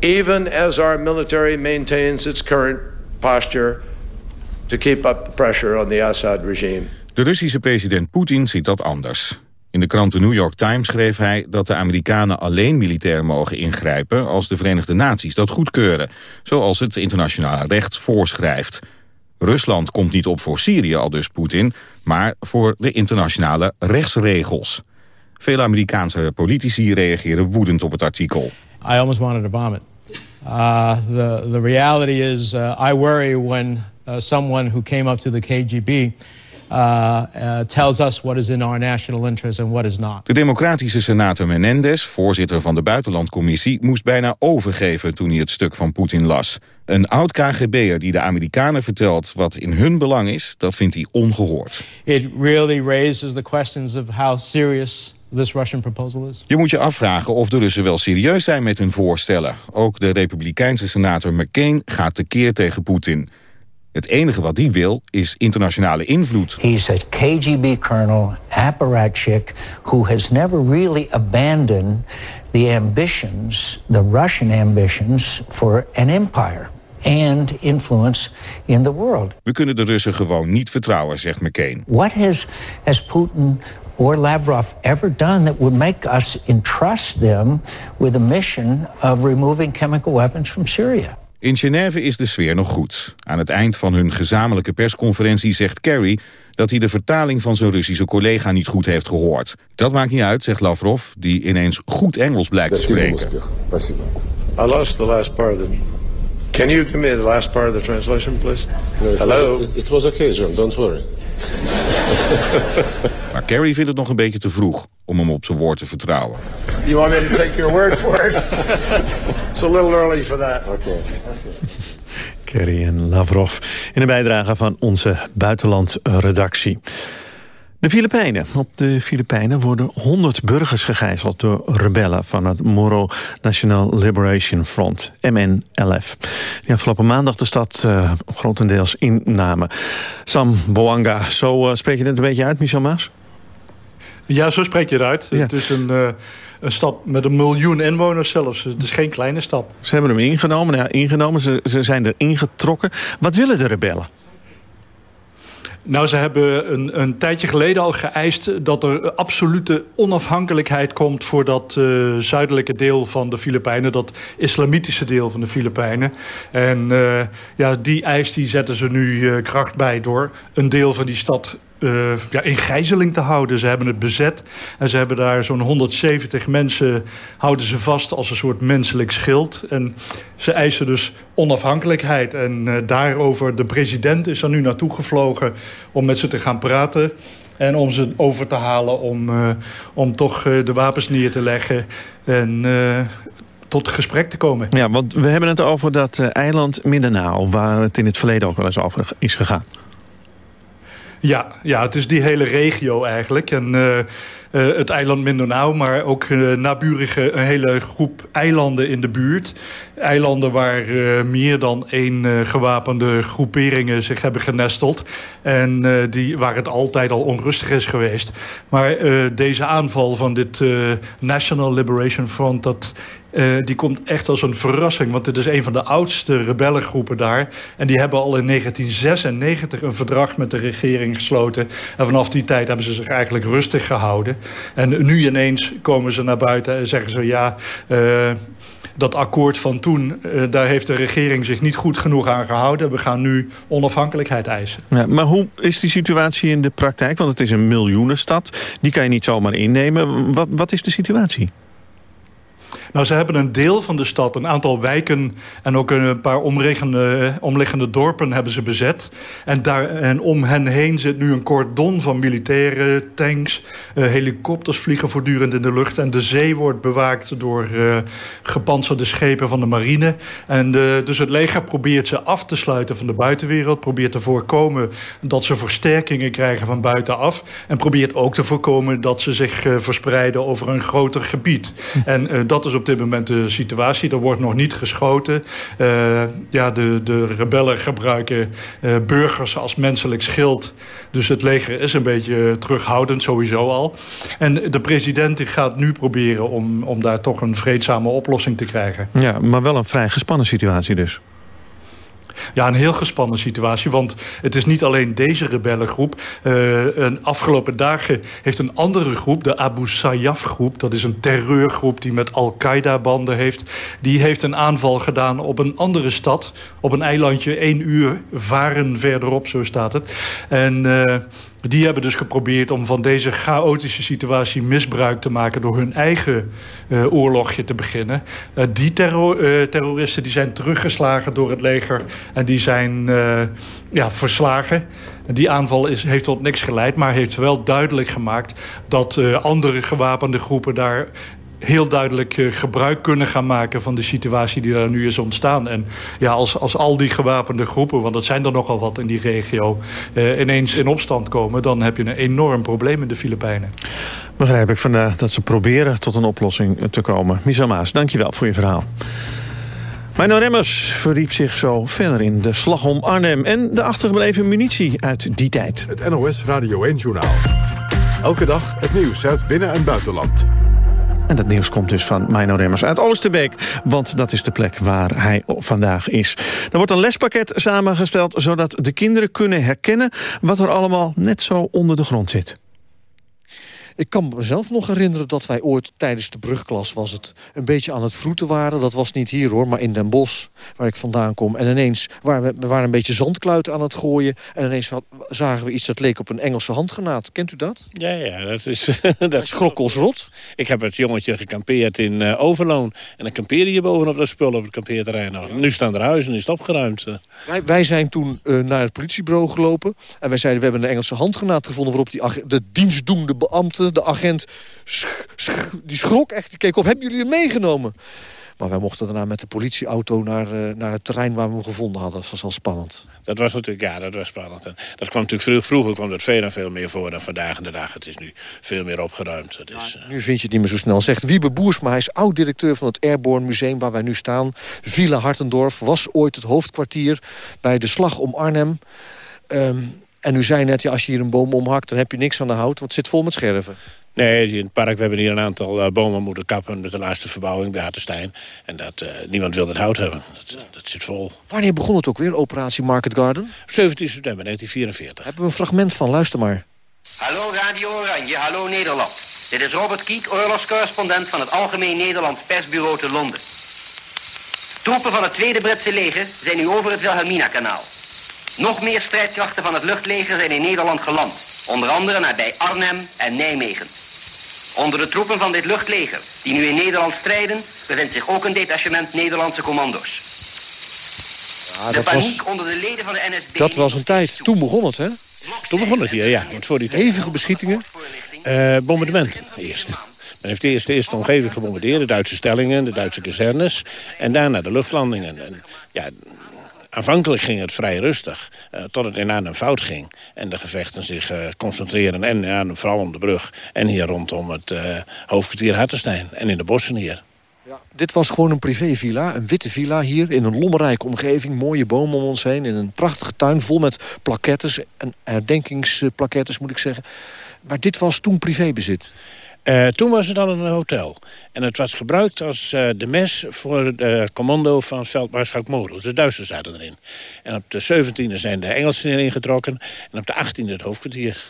even as our military maintains its current posture to keep up the pressure on the Assad regime. De Russische president Poetin ziet dat anders. In de krant The New York Times schreef hij dat de Amerikanen alleen militair mogen ingrijpen als de Verenigde Naties dat goedkeuren, zoals het internationale recht voorschrijft. Rusland komt niet op voor Syrië, al dus Poetin, maar voor de internationale rechtsregels. Veel Amerikaanse politici reageren woedend op het artikel. I almost wanted to vomit. Uh, the, the reality is uh, I worry when uh, someone who came up to the KGB tells us what is in our national interest and what is not. De democratische senator Menendez, voorzitter van de buitenlandcommissie, moest bijna overgeven toen hij het stuk van Poetin las. Een oud KGB'er die de Amerikanen vertelt wat in hun belang is, dat vindt hij ongehoord. It really raises the questions of how serious this Russian proposal is. Je moet je afvragen of de Russen wel serieus zijn met hun voorstellen. Ook de republikeinse senator McCain gaat tekeer tegen Poetin. Het enige wat hij wil is internationale invloed. He's a KGB colonel, apparatchik, who has never really abandoned the ambitions, the Russian ambitions for an empire and influence in the world. We kunnen de Russen gewoon niet vertrouwen, zegt McCain. What has, has Putin or Lavrov ever done that would make us entrust them with a mission of removing chemical weapons from Syria? In Genève is de sfeer nog goed. Aan het eind van hun gezamenlijke persconferentie zegt Kerry... dat hij de vertaling van zijn Russische collega niet goed heeft gehoord. Dat maakt niet uit, zegt Lavrov, die ineens goed Engels blijkt te spreken. I lost the last part of the... Can you give me the last part of the translation, please? Hello? it, was okay, John. Don't worry. <laughs> maar Kerry vindt het nog een beetje te vroeg. om hem op zijn woord te vertrouwen. You want me to take your word for it? <laughs> It's a little early for that. Okay. Kerry en Lavrov in een bijdrage van onze buitenlandredactie. De Filipijnen. Op de Filipijnen worden 100 burgers gegijzeld door rebellen van het Moro National Liberation Front, MNLF. Die afgelopen maandag de stad uh, grotendeels innamen. Sam Boanga, zo uh, spreek je het een beetje uit, Michel Maas? Ja, zo spreek je het uit. Het is een, uh, een stad met een miljoen inwoners zelfs. Het is geen kleine stad. Ze hebben hem ingenomen, ja, ingenomen. Ze, ze zijn er ingetrokken. Wat willen de rebellen? Nou, ze hebben een, een tijdje geleden al geëist... dat er absolute onafhankelijkheid komt... voor dat uh, zuidelijke deel van de Filipijnen. Dat islamitische deel van de Filipijnen. En uh, ja, die eis die zetten ze nu uh, kracht bij... door een deel van die stad uh, ja, in gijzeling te houden. Ze hebben het bezet en ze hebben daar zo'n 170 mensen... houden ze vast als een soort menselijk schild. En ze eisen dus onafhankelijkheid. En uh, daarover, de president is er nu naartoe gevlogen... om met ze te gaan praten... En om ze over te halen om, uh, om toch de wapens neer te leggen... en tot gesprek te komen. Ja, want we hebben het over dat eiland Mindanao... waar het in het verleden ook wel eens over is gegaan. Ja, ja, het is die hele regio eigenlijk. En uh, uh, het eiland Mindanao, maar ook uh, naburige een hele groep eilanden in de buurt. Eilanden waar meer dan één gewapende groeperingen zich hebben genesteld. En die, waar het altijd al onrustig is geweest. Maar deze aanval van dit National Liberation Front... dat uh, die komt echt als een verrassing. Want het is een van de oudste rebellengroepen daar. En die hebben al in 1996 een verdrag met de regering gesloten. En vanaf die tijd hebben ze zich eigenlijk rustig gehouden. En nu ineens komen ze naar buiten en zeggen ze... ja, uh, dat akkoord van toen, uh, daar heeft de regering zich niet goed genoeg aan gehouden. We gaan nu onafhankelijkheid eisen. Ja, maar hoe is die situatie in de praktijk? Want het is een miljoenenstad. Die kan je niet zomaar innemen. Wat, wat is de situatie? Nou, ze hebben een deel van de stad, een aantal wijken... en ook een paar omliggende, omliggende dorpen hebben ze bezet. En, daar, en om hen heen zit nu een cordon van militaire tanks. Uh, helikopters vliegen voortdurend in de lucht. En de zee wordt bewaakt door uh, gepantserde schepen van de marine. En de, dus het leger probeert ze af te sluiten van de buitenwereld. Probeert te voorkomen dat ze versterkingen krijgen van buitenaf. En probeert ook te voorkomen dat ze zich uh, verspreiden over een groter gebied. En dat is op dit moment de situatie. Er wordt nog niet geschoten. Uh, ja, de, de rebellen gebruiken uh, burgers als menselijk schild. Dus het leger is een beetje terughoudend sowieso al. En de president gaat nu proberen om, om daar toch een vreedzame oplossing te krijgen. Ja, maar wel een vrij gespannen situatie dus. Ja, een heel gespannen situatie. Want het is niet alleen deze rebellengroep. Uh, een afgelopen dagen heeft een andere groep, de Abu Sayyaf groep... dat is een terreurgroep die met Al-Qaeda banden heeft... die heeft een aanval gedaan op een andere stad. Op een eilandje, één uur varen verderop, zo staat het. En... Uh, die hebben dus geprobeerd om van deze chaotische situatie misbruik te maken... door hun eigen uh, oorlogje te beginnen. Uh, die terror, uh, terroristen die zijn teruggeslagen door het leger... en die zijn ja, verslagen. Die aanval is, heeft tot niks geleid, maar heeft wel duidelijk gemaakt... dat andere gewapende groepen daar heel duidelijk uh, gebruik kunnen gaan maken van de situatie die daar nu is ontstaan. En ja, als, als al die gewapende groepen, want dat zijn er nogal wat in die regio, uh, ineens in opstand komen, dan heb je een enorm probleem in de Filipijnen. Begrijp ik vandaag dat ze proberen tot een oplossing te komen. Michel Maas, dankjewel voor je verhaal. Mijn Remmers verdiep zich zo verder in de slag om Arnhem... en de achtergebleven munitie uit die tijd. Het NOS Radio 1-journaal. Elke dag het nieuws uit binnen- en buitenland. En dat nieuws komt dus van Mino Remmers uit Oosterbeek. Want dat is de plek waar hij vandaag is. Er wordt een lespakket samengesteld... zodat de kinderen kunnen herkennen... wat er allemaal net zo onder de grond zit. Ik kan mezelf nog herinneren dat wij ooit tijdens de brugklas... was het een beetje aan het vroeten waren. Dat was niet hier hoor, maar in Den Bosch, waar ik vandaan kom. En ineens waren we, we waren een beetje zandkluiten aan het gooien... en ineens had, zagen we iets dat leek op een Engelse handgranaat. Kent u dat? Ja, ja dat is... <laughs> dat schrok ons rot. Ik heb het jongetje gekampeerd in uh, Overloon. En dan kampeerde je bovenop dat spul op het kampeerterrein. nog. Nu staan er huizen en is het opgeruimd. Wij, wij zijn toen uh, naar het politiebureau gelopen. En wij zeiden, we hebben een Engelse handgranaat gevonden... waarop die, de dienstdoende beambte De agent die schrok echt, die keek op. Hebben jullie hem meegenomen? Maar wij mochten daarna met de politieauto naar, uh, naar het terrein waar we hem gevonden hadden. Dat was wel spannend. Dat was natuurlijk, ja, dat was spannend. En dat kwam natuurlijk vroeg, vroeger kwam dat veel en veel meer voor dan vandaag de dag. Het is nu veel meer opgeruimd. Het is, uh... Nu vind je het niet meer zo snel. Zegt Wiebe Boersma, hij is oud-directeur van het Airborne Museum waar wij nu staan. Villa Hartendorf was ooit het hoofdkwartier bij de slag om Arnhem. Um, en u zei net, ja, als je hier een boom omhakt, dan heb je niks aan de hout, want het zit vol met scherven. Nee, in het park we hebben hier een aantal uh, bomen moeten kappen... met de laatste verbouwing bij Hartenstein. En dat, uh, niemand wil het hout hebben. Dat, dat, zit vol. Wanneer begon het ook weer, operatie Market Garden? 17 september 1944. Hebben we een fragment van, luister maar. Hallo Radio Oranje, hallo Nederland. Dit is Robert Kiek, oorlogscorrespondent van het Algemeen Nederlands Persbureau te Londen. Troepen van het Tweede Britse leger zijn nu over het Wilhelmina-kanaal. Nog meer strijdkrachten van het luchtleger zijn in Nederland geland. Onder andere nabij Arnhem en Nijmegen. Onder de troepen van dit luchtleger, die nu in Nederland strijden, bevindt zich ook een detachement Nederlandse commando's. Ja, de paniek was, onder de leden van de NSB... Dat was een tijd. Toen begon het, hè? Toen begon het hier, ja. Want voor die Hevige beschietingen? Uh, bombardement, eerst. Men heeft eerst, eerst de omgeving gebombardeerd, de Duitse stellingen, de Duitse kazernes... en daarna de luchtlandingen. En, ja, Aanvankelijk ging het vrij rustig, uh, tot het in een fout ging. En de gevechten zich uh, concentreren en in vooral om de brug... en hier rondom het uh, hoofdkwartier Hartenstein en in de bossen hier. Ja, dit was gewoon een privévilla, een witte villa hier... in een lommerrijke omgeving, mooie bomen om ons heen... in een prachtige tuin vol met plakettes en herdenkingsplakettes, moet ik zeggen. Maar dit was toen privébezit. Uh, toen was het al een hotel. En het was gebruikt als uh, de mes voor de commando van veldmaarschalk Models. De Duitsers zaten erin. En op de 17e zijn de Engelsen erin getrokken. En op de 18e het hoofdkwartier.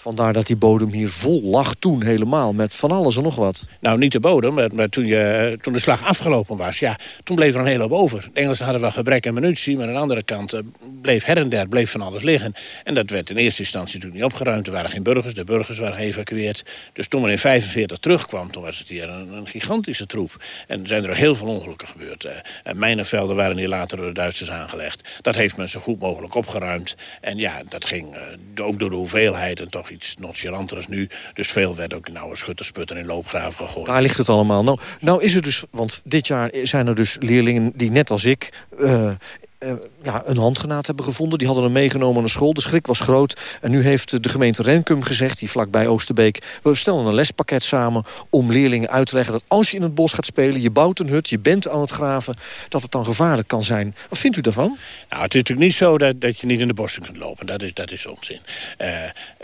Vandaar dat die bodem hier vol lag toen helemaal, met van alles en nog wat. Nou, niet de bodem, maar, maar toen, je, toen de slag afgelopen was... ja, toen bleef er een hele hoop over. De Engelsen hadden wel gebrek aan munitie... maar aan de andere kant uh, bleef her en der bleef van alles liggen. En dat werd in eerste instantie natuurlijk niet opgeruimd. Er waren geen burgers, de burgers waren geëvacueerd. Dus toen men in 45 terugkwam, toen was het hier een, een gigantische troep. En zijn er heel veel ongelukken gebeurd. Uh, en mijnenvelden waren hier later door de Duitsers aangelegd. Dat heeft men zo goed mogelijk opgeruimd. En ja, dat ging uh, ook door de hoeveelheid en toch iets als nu. Dus veel werd ook in oude schuttersputten in loopgraven gegooid. Daar ligt het allemaal. Nou, nou is het dus, want dit jaar zijn er dus leerlingen die net als ik... Uh, uh, ja, een handgranaat hebben gevonden. Die hadden hem meegenomen naar school. De schrik was groot. En nu heeft de gemeente Renkum gezegd, die vlakbij Oosterbeek... we stellen een lespakket samen om leerlingen uit te leggen... dat als je in het bos gaat spelen, je bouwt een hut, je bent aan het graven... dat het dan gevaarlijk kan zijn. Wat vindt u daarvan? Nou, het is natuurlijk niet zo dat, dat je niet in de bossen kunt lopen. Dat is, dat is onzin. Uh,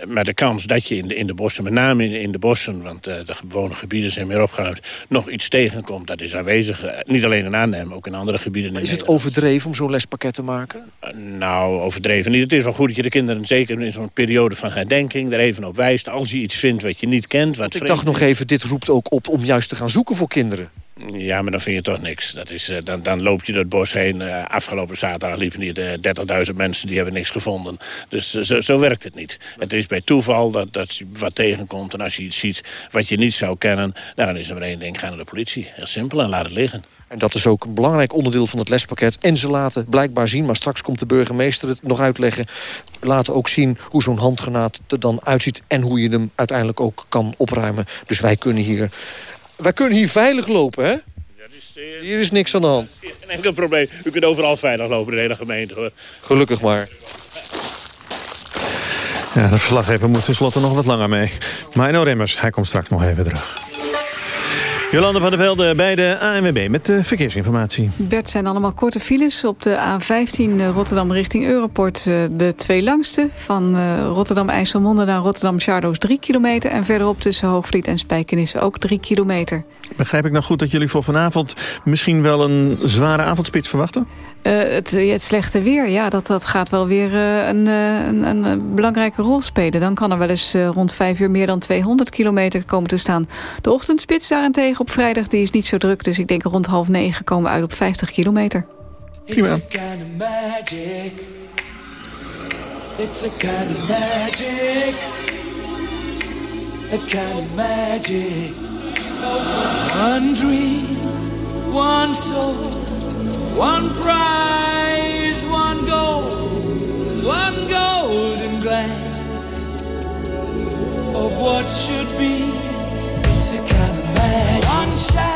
maar de kans dat je in de, in de bossen, met name in, in de bossen... want uh, de bewoonde gebieden zijn meer opgeruimd... nog iets tegenkomt, dat is aanwezig. niet alleen in Arnhem, ook in andere gebieden. Is het overdreven om zo'n les pakket te maken? Nou, overdreven niet. Het is wel goed dat je de kinderen, zeker in zo'n periode van herdenking... er even op wijst. Als je iets vindt wat je niet kent, wat Ik dacht nog even, dit roept ook op om juist te gaan zoeken voor kinderen. Ja, maar dan vind je toch niks. Dat is, uh, dan, dan loop je door het bos heen. Uh, afgelopen zaterdag liepen hier uh, 30.000 mensen, die hebben niks gevonden. Dus zo, zo, werkt het niet. Het is bij toeval dat, dat je wat tegenkomt. En als je iets ziet wat je niet zou kennen... Nou, dan is er maar één ding, ga naar de politie. Heel simpel, en laat het liggen. En dat is ook een belangrijk onderdeel van het lespakket. En ze laten blijkbaar zien, maar straks komt de burgemeester het nog uitleggen... laten ook zien hoe zo'n handgranaat er dan uitziet... en hoe je hem uiteindelijk ook kan opruimen. Dus wij kunnen hier, wij kunnen hier veilig lopen, hè? Hier is niks aan de hand. Geen enkel probleem. U kunt overal veilig lopen in de hele gemeente, hoor. Gelukkig maar. Ja, de verslaggever moet tenslotte nog wat langer mee. Mino Remmers, hij komt straks nog even terug. Jolande van der Velde bij de ANWB met de verkeersinformatie. Bert zijn allemaal korte files. Op de A15 eh, Rotterdam richting Europort eh, de twee langste. Van eh, Rotterdam-IJsselmonde naar Rotterdam-Charloes 3 kilometer. En verderop tussen Hoogvliet en Spijkenisse ook 3 kilometer. Begrijp ik nou goed dat jullie voor vanavond misschien wel een zware avondspits verwachten? Uh, het, het, slechte weer, ja, dat, dat gaat wel weer uh, een, een, een, belangrijke rol spelen. Dan kan er wel eens uh, rond 5 uur meer dan 200 kilometer komen te staan. De ochtendspits daarentegen op vrijdag die is niet zo druk. Dus ik denk rond half negen komen we uit op 50 kilometer. Prima. It's a kind of magic. A kind of magic. One dream, one soul. One prize, one goal, one golden glance of what should be. It's a kind of magic. One shaft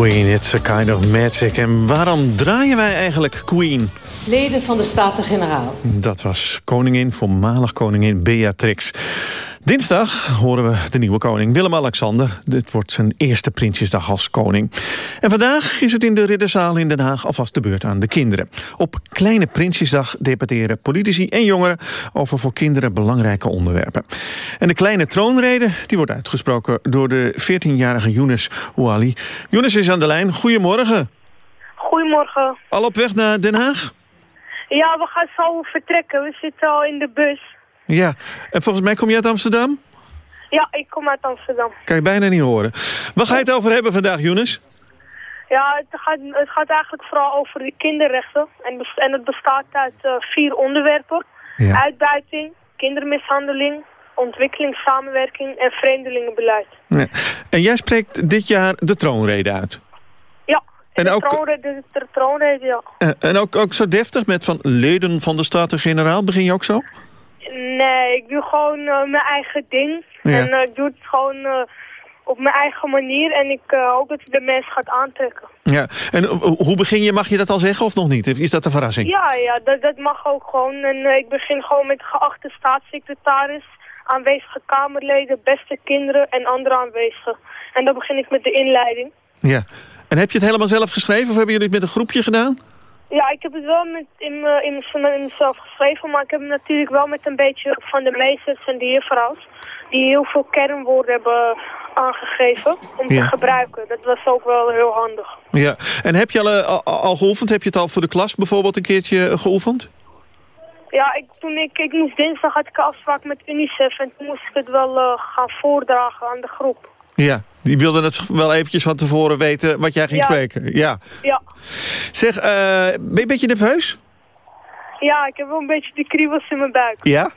Queen, it's a kind of magic. En waarom draaien wij eigenlijk Queen? Leden van de Staten-Generaal. Dat was koningin, voormalig koningin Beatrix. Dinsdag horen we de nieuwe koning Willem-Alexander. Dit wordt zijn eerste Prinsjesdag als koning. En vandaag is het in de Ridderzaal in Den Haag alvast de beurt aan de kinderen. Op Kleine Prinsjesdag debatteren politici en jongeren... over voor kinderen belangrijke onderwerpen. En de kleine troonrede die wordt uitgesproken door de 14-jarige Younes Ouali. Younes is aan de lijn. Goedemorgen. Goedemorgen. Al op weg naar Den Haag? Ja, we gaan zo vertrekken. We zitten al in de bus. Ja. En volgens mij kom je uit Amsterdam? Ja, ik kom uit Amsterdam. Kan je bijna niet horen. Waar ga je het over hebben vandaag, Younes? Ja, het gaat, het gaat eigenlijk vooral over de kinderrechten. En, en het bestaat uit eh, vier onderwerpen. Uitbuiting, kindermishandeling, ontwikkelingssamenwerking en vreemdelingenbeleid. Ja. En jij spreekt dit jaar de troonrede uit. Ja, En de, ook- troonrede, de, de troonrede, ja. Eh, En ook, ook zo deftig met van leden van de Staten-Generaal. Begin je ook zo? Nee, ik doe gewoon eh, mijn eigen ding. Ja. En eh, ik doe het gewoon eh, op mijn eigen manier. En ik hoop dat het de mensen gaat aantrekken. Ja. En hoe begin je? Mag je dat al zeggen of nog niet? Is dat een verrassing? Ja, ja dat, dat mag ook gewoon. En ik begin gewoon met geachte staatssecretaris, aanwezige Kamerleden, beste kinderen en andere aanwezigen. En dan begin ik met de inleiding. Ja. En heb je het helemaal zelf geschreven of hebben jullie het met een groepje gedaan? Ja, ik heb het wel met in, me- in, me- in mezelf geschreven, maar ik heb het natuurlijk wel met een beetje van de meesters en de juffrouws. Die heel veel kernwoorden hebben aangegeven om te gebruiken. Dat was ook wel heel handig. Ja. En heb je al, eh, al, al geoefend? Heb je het al voor de klas bijvoorbeeld een keertje geoefend? Ja, ik, toen ik, ik moest dinsdag had ik een afspraak met UNICEF en toen moest ik het wel eh, gaan voordragen aan de groep. Ja. Die wilden het wel eventjes van tevoren weten wat jij ging Ja. spreken. Ja. Ja, Zeg, eh, ben je een beetje nerveus? ja, ik heb wel een beetje die kriebels in mijn buik. Ja?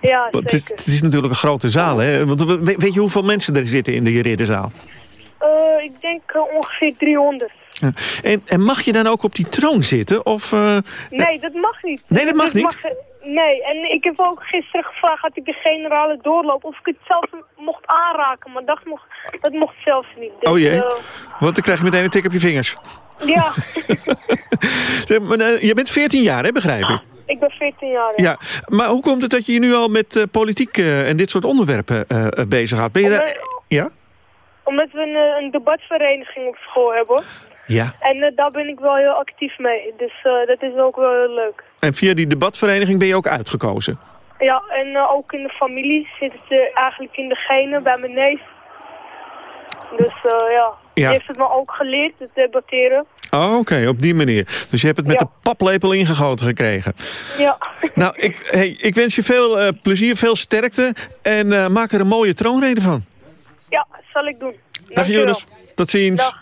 Ja, Want Het is, zeker. het is natuurlijk een grote zaal, hè? Want we- weet je hoeveel mensen er zitten in de ridderzaal? Eh, ik denk eh, ongeveer 300. Ja. En, en mag je dan ook op die troon zitten? Of, Nee, dat mag niet. Nee, dat mag niet? Nee, en ik heb ook gisteren gevraagd, had ik de generale doorloop, of ik het zelf mocht aanraken. Maar dat mocht, dat mocht zelfs niet. Dus, oh jee, eh, want dan krijg je meteen een tik op je vingers. ja, <laughs> eh, je bent 14 jaar, hè, begrijp ik? ik ben 14 jaar. ja. Ja, maar hoe komt het dat je je nu al met eh, politiek en dit soort onderwerpen eh eh, bezighoudt? Ben je daar... Ja? Omdat we een, een debatvereniging op school hebben. Ja. En eh, daar ben ik wel heel actief mee. Dus eh, dat is ook wel heel leuk. En via die debatvereniging ben je ook uitgekozen? Ja, en eh, ook in de familie zit het eigenlijk in de genen bij mijn neef. Dus eh, ja. die Ja. heeft het me ook geleerd, het debatteren. Oh, oké, op die manier. Dus je hebt het met Ja. de paplepel ingegoten gekregen. Ja. Nou, ik, hey, ik wens je veel plezier, veel sterkte en maak er een mooie troonrede van. Ja, zal ik doen. Dag. Jonas, tot ziens.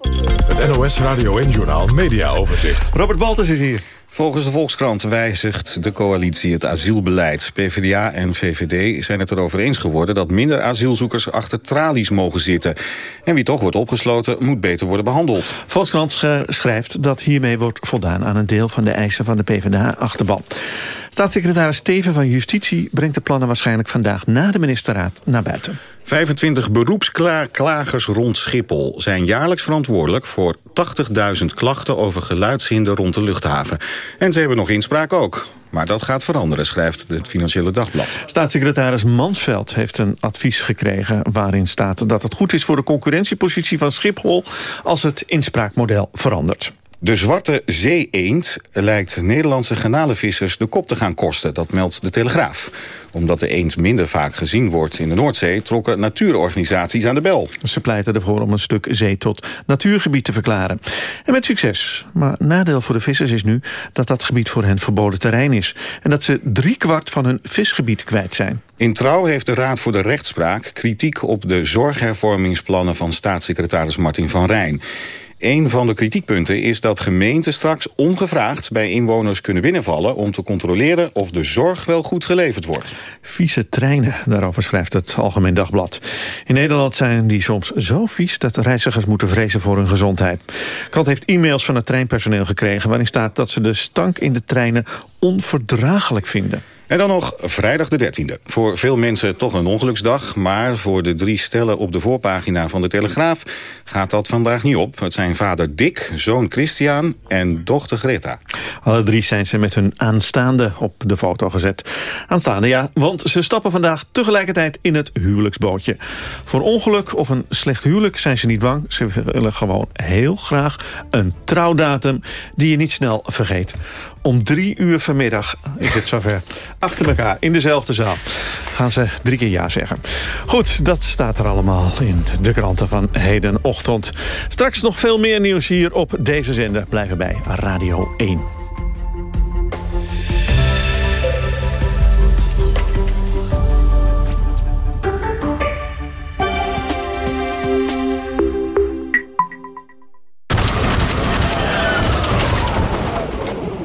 Het NOS Radio en Journaal Media Overzicht. Robert Baltus is hier. Volgens de Volkskrant wijzigt de coalitie het asielbeleid. PvdA en VVD zijn het erover eens geworden... dat minder asielzoekers achter tralies mogen zitten. En wie toch wordt opgesloten, moet beter worden behandeld. Volkskrant sch- schrijft dat hiermee wordt voldaan aan een deel van de eisen van de PvdA-achterban. Staatssecretaris Steven van Justitie brengt de plannen waarschijnlijk vandaag na de ministerraad naar buiten. 25 beroepsklagers rond Schiphol zijn jaarlijks verantwoordelijk... voor 80.000 klachten over geluidshinder rond de luchthaven. En ze hebben nog inspraak ook. Maar dat gaat veranderen, schrijft het Financiële Dagblad. Staatssecretaris Mansveld heeft een advies gekregen... waarin staat dat het goed is voor de concurrentiepositie van Schiphol... als het inspraakmodel verandert. De zwarte zee-eend lijkt Nederlandse garnalenvissers de kop te gaan kosten. Dat meldt de Telegraaf. Omdat de eend minder vaak gezien wordt in de Noordzee... trokken natuurorganisaties aan de bel. Ze pleiten ervoor om een stuk zee tot natuurgebied te verklaren. En met succes. Maar nadeel voor de vissers is nu dat dat gebied voor hen verboden terrein is. En dat ze driekwart van hun visgebied kwijt zijn. In Trouw heeft de Raad voor de Rechtspraak kritiek op de zorghervormingsplannen van staatssecretaris Martin van Rijn. Een van de kritiekpunten is dat gemeenten straks ongevraagd bij inwoners kunnen binnenvallen om te controleren of de zorg wel goed geleverd wordt. Vieze treinen, daarover schrijft het Algemeen Dagblad. In Nederland zijn die soms zo vies dat reizigers moeten vrezen voor hun gezondheid. Krant heeft e-mails van het treinpersoneel gekregen... waarin staat dat ze de stank in de treinen onverdraaglijk vinden. En dan nog vrijdag de 13e. Voor veel mensen toch een ongeluksdag... maar voor de drie stellen op de voorpagina van de Telegraaf... gaat dat vandaag niet op. Het zijn vader Dick, zoon Christian en dochter Greta. Alle drie zijn ze met hun aanstaande op de foto gezet. Aanstaande, ja, want ze stappen vandaag tegelijkertijd in het huwelijksbootje. Voor ongeluk of een slecht huwelijk zijn ze niet bang. Ze willen gewoon heel graag een trouwdatum die je niet snel vergeet. Om drie uur vanmiddag is het zover. Achter elkaar, in dezelfde zaal. Gaan ze drie keer ja zeggen. Goed, dat staat er allemaal in de kranten van hedenochtend. Straks nog veel meer nieuws hier op deze zender. Blijven bij Radio 1.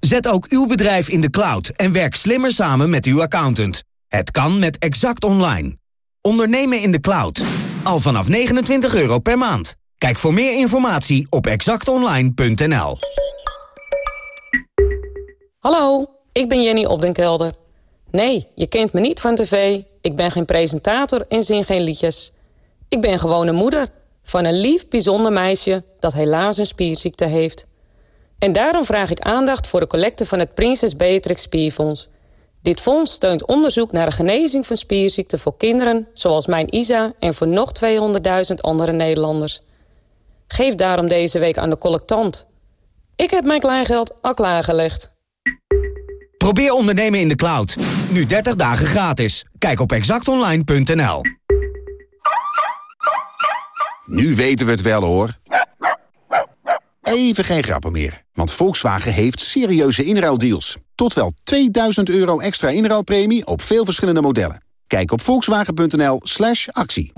Zet ook uw bedrijf in de cloud en werk slimmer samen met uw accountant. Het kan met Exact Online. Ondernemen in de cloud. Al vanaf 29 euro per maand. Kijk voor meer informatie op exactonline.nl. Hallo, ik ben Jenny Opdenkelder. Nee, je kent me niet van tv, ik ben geen presentator en zing geen liedjes. Ik ben gewoon moeder van een lief, bijzonder meisje... dat helaas een spierziekte heeft. En daarom vraag ik aandacht voor de collecte van het Prinses Beatrix Spierfonds. Dit fonds steunt onderzoek naar de genezing van spierziekten voor kinderen... zoals mijn Isa en voor nog 200.000 andere Nederlanders. Geef daarom deze week aan de collectant. Ik heb mijn kleingeld al klaargelegd. Probeer ondernemen in de cloud. Nu 30 dagen gratis. Kijk op exactonline.nl. Nu weten we het wel hoor. Even geen grappen meer, want Volkswagen heeft serieuze inruildeals. Tot wel 2000 euro extra inruilpremie op veel verschillende modellen. Kijk op volkswagen.nl slash actie.